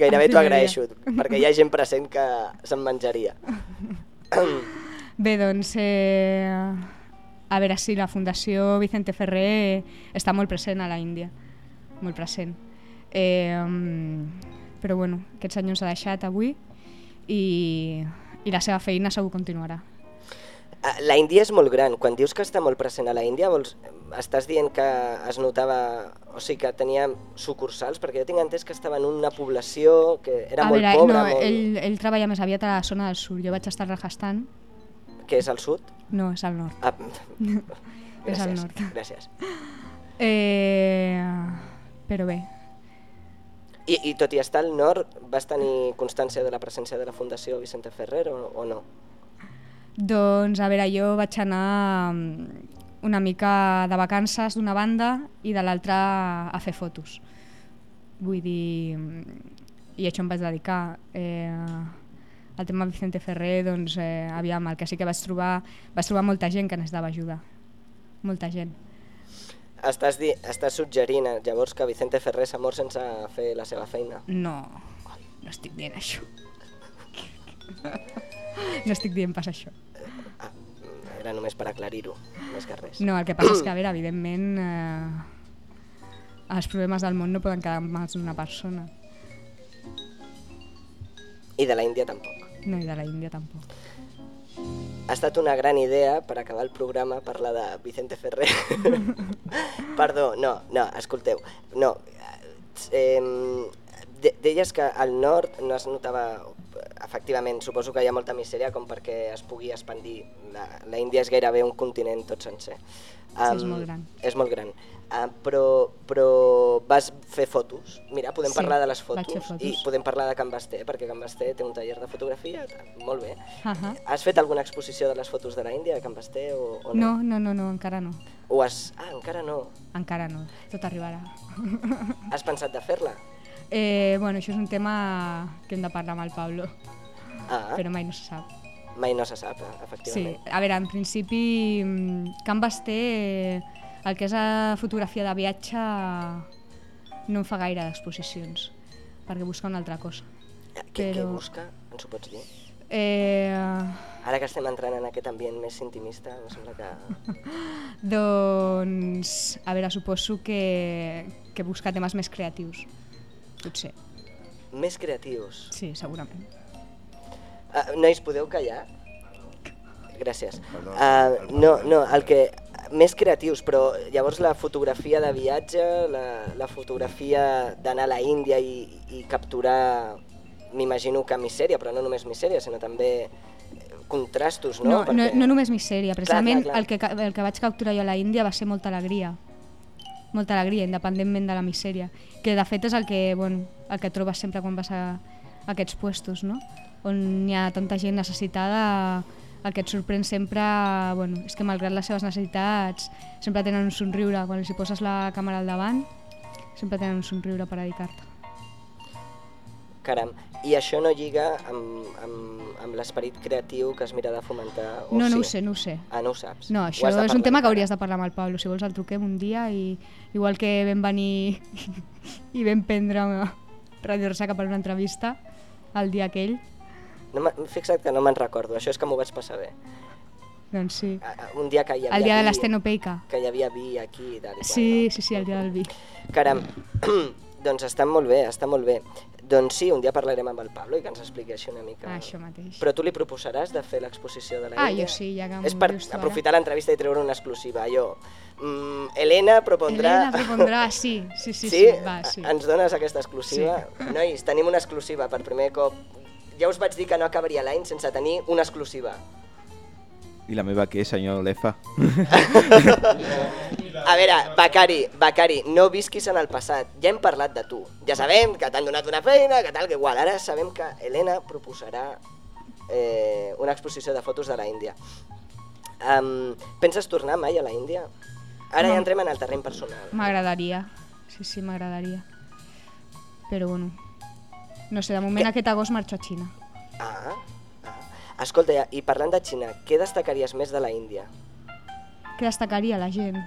Gairebé t'ho agraeixo, perquè hi ha gent present que se'n menjaria. Bé, doncs, eh, a veure si la Fundació Vicente Ferrer està molt present a la Índia, molt present. Eh, però bueno, aquest senyor s'ha deixat avui i, i la seva feina segur continuarà. Ah, La Índia és molt gran. Quan dius que està molt present a la Índia, vols... estàs dient que es notava... O sigui, que tenia sucursals? Perquè jo tinc entès que estava en una població que era a molt veure, pobra, no, molt... ell, ell treballa més aviat a la zona del sud. Jo vaig estar a Rajasthan. que és al sud? No, és al nord. Ah, és al gràcies, nord. Gràcies. Eh, però bé, I, I tot i estar al nord, vas tenir constància de la presència de la Fundació Vicente Ferrer o, o no? Doncs, a veure, jo vaig anar mm, una mica de vacances d'una banda i de l'altra a fer fotos. Vull dir, mm, i això em vaig dedicar. Eh, el tema Vicente Ferrer, doncs, eh, aviam, el que sí que vaig trobar, vaig trobar molta gent que necessitava ajuda. Molta gent. Estàs, di... Estàs suggerint eh, llavors que Vicente Ferrer s'ha mort sense fer la seva feina. No, no estic dient això. No estic dient pas això. Era només per aclarir-ho, més que res. No, el que passa és que, a veure, evidentment, eh, els problemes del món no poden quedar en mans d'una persona. I de la Índia tampoc. No, i de la Índia tampoc. Ha estat una gran idea per acabar el programa parlar de Vicente Ferrer. Perdó, no, no, escolteu. No, eh, de, deies que al nord no es notava efectivament, suposo que hi ha molta misèria com perquè es pugui expandir. La, la Índia és gairebé un continent tot sencer. és molt gran. És molt gran. Uh, però, però vas fer fotos. Mira, podem Sí, parlar de les fotos, fotos. i podem parlar de Can Basté, perquè Can Basté té un taller de fotografia. Molt bé. Ahà. Has fet alguna exposició de les fotos de la Índia, de Can Basté, o, o no? No, no, no, no, encara no. O has... Ah, encara no. Encara no, tot arribarà. Has pensat de fer-la? Eh, bueno, això és un tema que hem de parlar amb el Pablo, Ah, però mai no se sap. mai no se sap, eh, Sí, efectivament. a veure, en principi, mm, Can Basté, eh, el que és la fotografia de viatge, no en fa gaire d'exposicions, perquè busca una altra cosa. Què, què busca? Ens ho pots dir? Eh, Ara que estem entrant en aquest ambient més intimista, em sembla que... doncs, a veure, suposo que, que busca temes més creatius, potser. Més creatius. Sí, segurament. Uh, nois, podeu callar? Gràcies. Uh, no, no, el que... Més creatius, però llavors la fotografia de viatge, la, la fotografia d'anar a la Índia i, i capturar, m'imagino que misèria, però no només misèria, sinó també eh, contrastos, no? No, no, no només misèria, precisament clar, clar. El, que, el que vaig capturar jo a la Índia va ser molta alegria. Molta alegria, independentment de la misèria. Que de fet és el que, bueno, el que trobes sempre quan vas a, aquests puestos, no? On hi ha tanta gent necessitada, el que et sorprèn sempre, bueno, és que malgrat les seves necessitats, sempre tenen un somriure. Quan els hi poses la càmera al davant, sempre tenen un somriure per dedicar-te. Caram, i això no lliga amb, amb, amb l'esperit creatiu que es mira de fomentar? O No, no sí? ho sé, no ho sé. Ah, no ho saps? No, això és un tema que hauries de parlar amb el Pablo. Si vols el truquem un dia i igual que vam venir i vam prendre Radio Resaca per una entrevista el dia aquell, No fixa't que no me'n recordo, això és que m'ho vaig passar bé. doncs sí. Un dia que hi havia El dia de l'estenopeica. Que hi havia vi aquí tal. Sí, sí, sí, el dia del vi. no? Caram, doncs està molt bé, està molt bé. Doncs sí, un dia parlarem amb el Pablo i que ens expliqui així una mica. Ah, això mateix. Però tu li proposaràs de fer l'exposició de la Ah, Índia? jo sí, ja que És per aprofitar l'entrevista i treure una exclusiva. Jo, mm, Helena propondrà... Helena propondrà, sí, sí, sí, sí? sí, va, sí. Ens dones aquesta exclusiva? Nois, tenim una exclusiva per primer cop. Ja us vaig dir que no acabaria l'any sense tenir una exclusiva. I la meva què, senyor Lefa? A veure, Becari, Becari, no visquis en el passat. Ja hem parlat de tu. Ja sabem que t'han donat una feina, que tal, que igual. Ara sabem que Helena proposarà eh, una exposició de fotos de la Índia. Um, penses tornar mai a la Índia? Ara No. ja entrem en el terreny personal. M'agradaria, sí, sí, m'agradaria. Però bueno, no sé, de moment aquest agost marxo a Xina. Ah. Escolta, i parlant de Xina, què destacaries més de la Índia? Què destacaria la gent?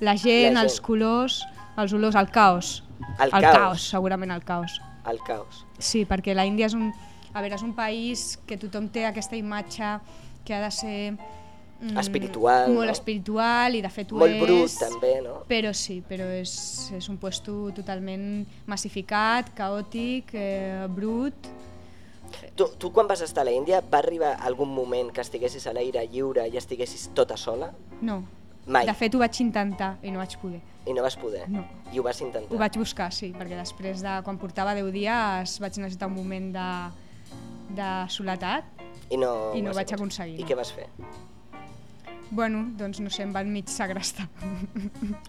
La gent, La gent. els colors, els olors, el caos. El el caos. caos, segurament el caos. El caos. Sí, perquè la Índia és un, a veure, és un país que tothom té aquesta imatge que ha de ser... mm, Espiritual, Molt no? espiritual i de fet ho Molt és. brut, també, no? Però sí, però és, és un puesto totalment massificat, caòtic, eh, brut. Tu, tu quan vas estar a la Índia va arribar algun moment que estiguessis a l'aire lliure i estiguessis tota sola? No. Mai. De fet ho vaig intentar i no vaig poder. I no vas poder? No. I ho vas intentar? Ho vaig buscar, sí, perquè després de quan portava 10 dies vaig necessitar un moment de, de soledat I no, i no vaig aconseguir. I no. què vas fer? Bueno, doncs no sé, em van mig segrestar.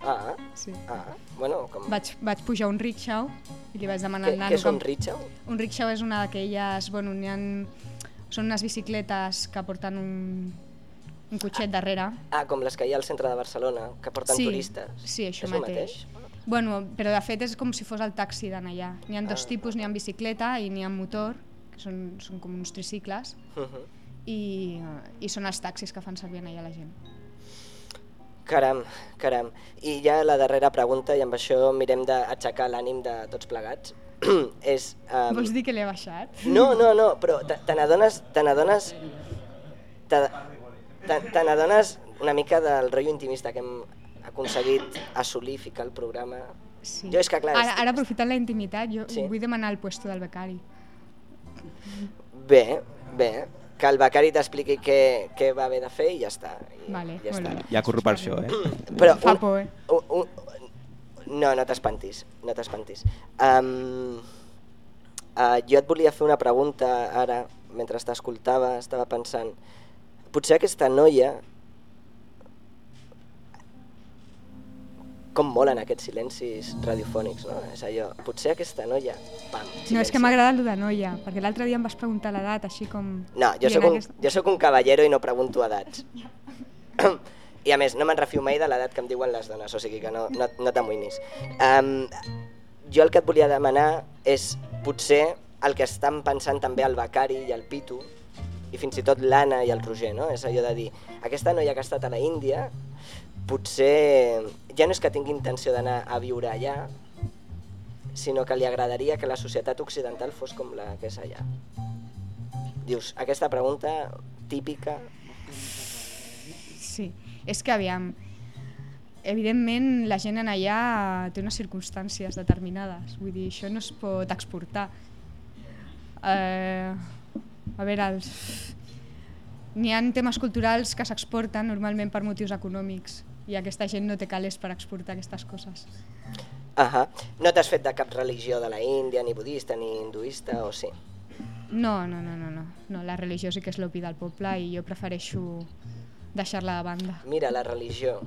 Ah, Sí. ah, bueno, com... Vaig, vaig pujar un rickshaw i li vaig demanar al nano... què és un rickshaw? Un rickshaw és una d'aquelles... Bueno, n'hi ha, són unes bicicletes que porten un, un cotxet darrere. Ah, com les que hi ha al centre de Barcelona, que porten sí, turistes. Sí, això és el mateix. Bueno, però de fet és com si fos el taxi d'anar allà. N'hi ha dos Ah. tipus, n'hi ha bicicleta i n'hi ha motor, que són, són com uns tricicles, Mhm. I, i són els taxis que fan servir allà la gent. Caram, caram. I ja la darrera pregunta, i amb això mirem d'aixecar l'ànim de tots plegats, és... Um... Vols dir que l'he baixat? No, no, no, però te n'adones... Te n'adones... Te n'adones una mica del rotllo intimista que hem aconseguit assolir, ficar al programa. Sí. Jo és que, clar, Ara, estic- ara aprofitant la intimitat, jo Sí. vull demanar el puesto del becari. Bé, bé, que el becari t'expliqui què, què va haver de fer i ja està. I, Vale, ja està. Hi ha corrupció, eh? Però Fa un, por, eh? un, un, no, no t'espantis, no t'espantis. Um, uh, jo et volia fer una pregunta ara, mentre t'escoltava, estava pensant, potser aquesta noia, com molen aquests silencis radiofònics, no? És allò, potser aquesta noia, pam, No, és que m'ha agradat el de noia, perquè l'altre dia em vas preguntar l'edat, així com... No, jo sóc, un, aquesta- jo sóc un caballero i no pregunto edats. I a més, no me'n refio mai de l'edat que em diuen les dones, o sigui que no, no, no t'amoïnis. Um, jo el que et volia demanar és potser el que estan pensant també el Becari i el Pitu, i fins i tot l'Anna i el Roger, no? És allò de dir, aquesta noia que ha estat a la Índia, potser ja no és que tingui intenció d'anar a viure allà, sinó que li agradaria que la societat occidental fos com la que és allà. Dius, aquesta pregunta típica... Sí, és que aviam, evidentment la gent en allà té unes circumstàncies determinades, vull dir, això no es pot exportar. Eh, a veure, els... n'hi ha temes culturals que s'exporten normalment per motius econòmics i aquesta gent no té calés per exportar aquestes coses. Ahà. No t'has fet de cap religió de la Índia, ni budista, ni hinduista, o sí? No, no, no, no, no, no la religió sí que és l'opi del poble i jo prefereixo deixar-la de banda. Mira, la religió.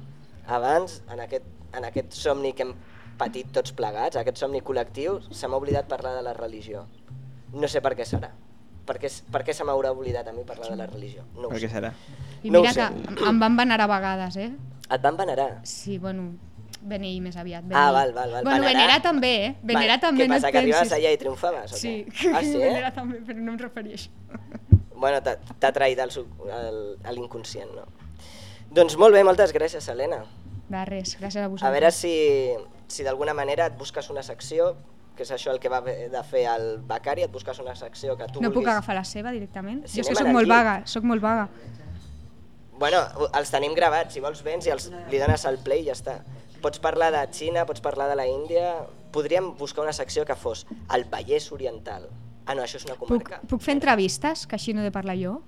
Abans, en aquest, en aquest somni que hem patit tots plegats, aquest somni col·lectiu, se m'ha oblidat parlar de la religió. No sé per què serà. Per què, per què se m'haurà oblidat a mi parlar de la religió? No ho Per què sé. serà? I No ho mira sé. que em van venerar a vegades, eh? Et van venerar? Sí, bueno, beneir més aviat. Beneir. Ah, val, val, val. Bueno, Venerar? venerar també, eh? Venerar Val, també, Què no passa, et que arribaves allà i triomfaves? Sí? Ah, sí, eh? venerar també, però no em referia a això. Bueno, t'ha traït el el- a l'inconscient, no? Doncs molt bé, moltes gràcies, Helena. De res, gràcies a A vosaltres. veure si, si d'alguna manera et busques una secció, que és això el que va de fer el becari, et busques una secció que tu No puc vulguis... agafar la seva directament? Sí, jo és que en molt vaga, sóc molt vaga. Bueno, els tenim gravats, si vols vens i els, li dones al play i ja està. Pots parlar de Xina, pots parlar de la Índia... Podríem buscar una secció que fos el Vallès Oriental. Ah, no, això és una Puc, comarca. puc fer entrevistes, que així no he de parlar jo?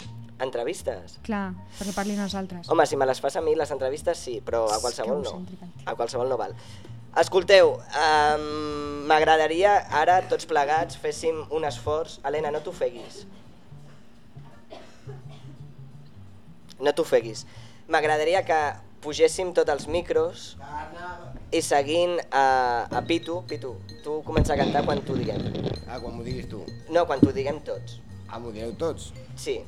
Entrevistes? Clar, perquè parlin els altres. Home, si me les fas a mi, les entrevistes sí, però a qualsevol no. A qualsevol no val. Escolteu, um, m'agradaria ara tots plegats féssim un esforç. Helena, no t'ofeguis. No t'ofeguis. M'agradaria que pugéssim tots els micros i seguint a, a Pitu, Pitu, tu comença a cantar quan t'ho diguem. Ah, quan m'ho diguis tu. No, quan t'ho diguem tots. Ah, m'ho direu tots? Sí.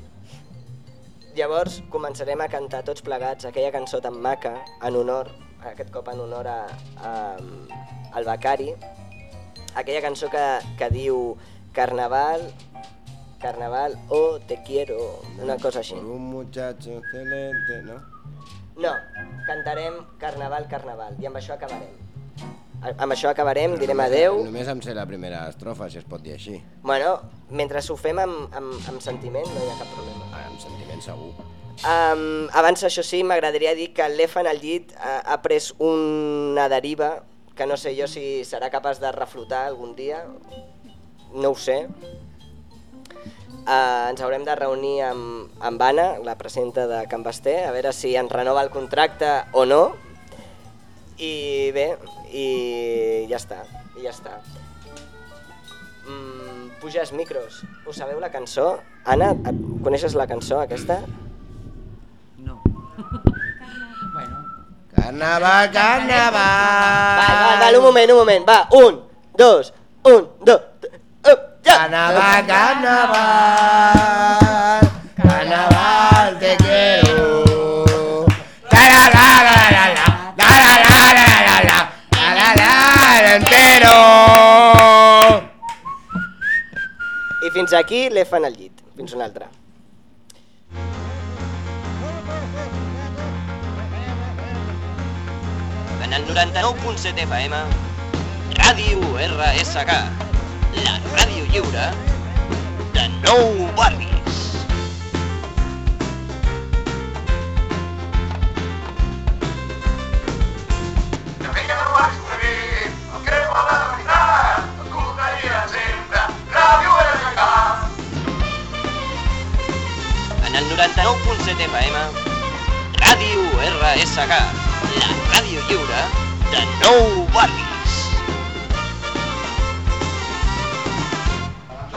Llavors començarem a cantar tots plegats aquella cançó tan maca en honor, aquest cop en honor a, a, al Becari, aquella cançó que, que diu Carnaval, Carnaval o Te quiero, una cosa així. Un muchacho excelente, no? No, cantarem Carnaval, Carnaval, i amb això acabarem. A- Amb això acabarem, direm adeu. Només em sé la primera estrofa, si es pot dir així. Bueno, mentre ho fem amb, amb, amb sentiment no hi ha cap problema. Ah, amb sentiment segur. Um, abans, això sí, m'agradaria dir que l'Efan al llit ha, ha pres una deriva que no sé jo si serà capaç de reflotar algun dia. No ho sé. Uh, ens haurem de reunir amb, amb Anna, la presidenta de Can Basté, a veure si ens renova el contracte o no. I bé, i ja està, i ja està. Mm, puges micros. Us sabeu la cançó? Anna, et- coneixes la cançó aquesta? Carnaval, carnaval! Va, va, va, un moment, un moment, va, un, dos, un, dos! Carnaval, carnaval, carnaval, te quiero. La la la la la la, la la la la la la, la la la entero. I fins aquí l'Efan al llit. Fins una altra. En el 99.7 FM, Ràdio RSK, la ràdio lliure de Nou Barris. En el 99.7 FM, Ràdio RSK, la ràdio lliure de Nou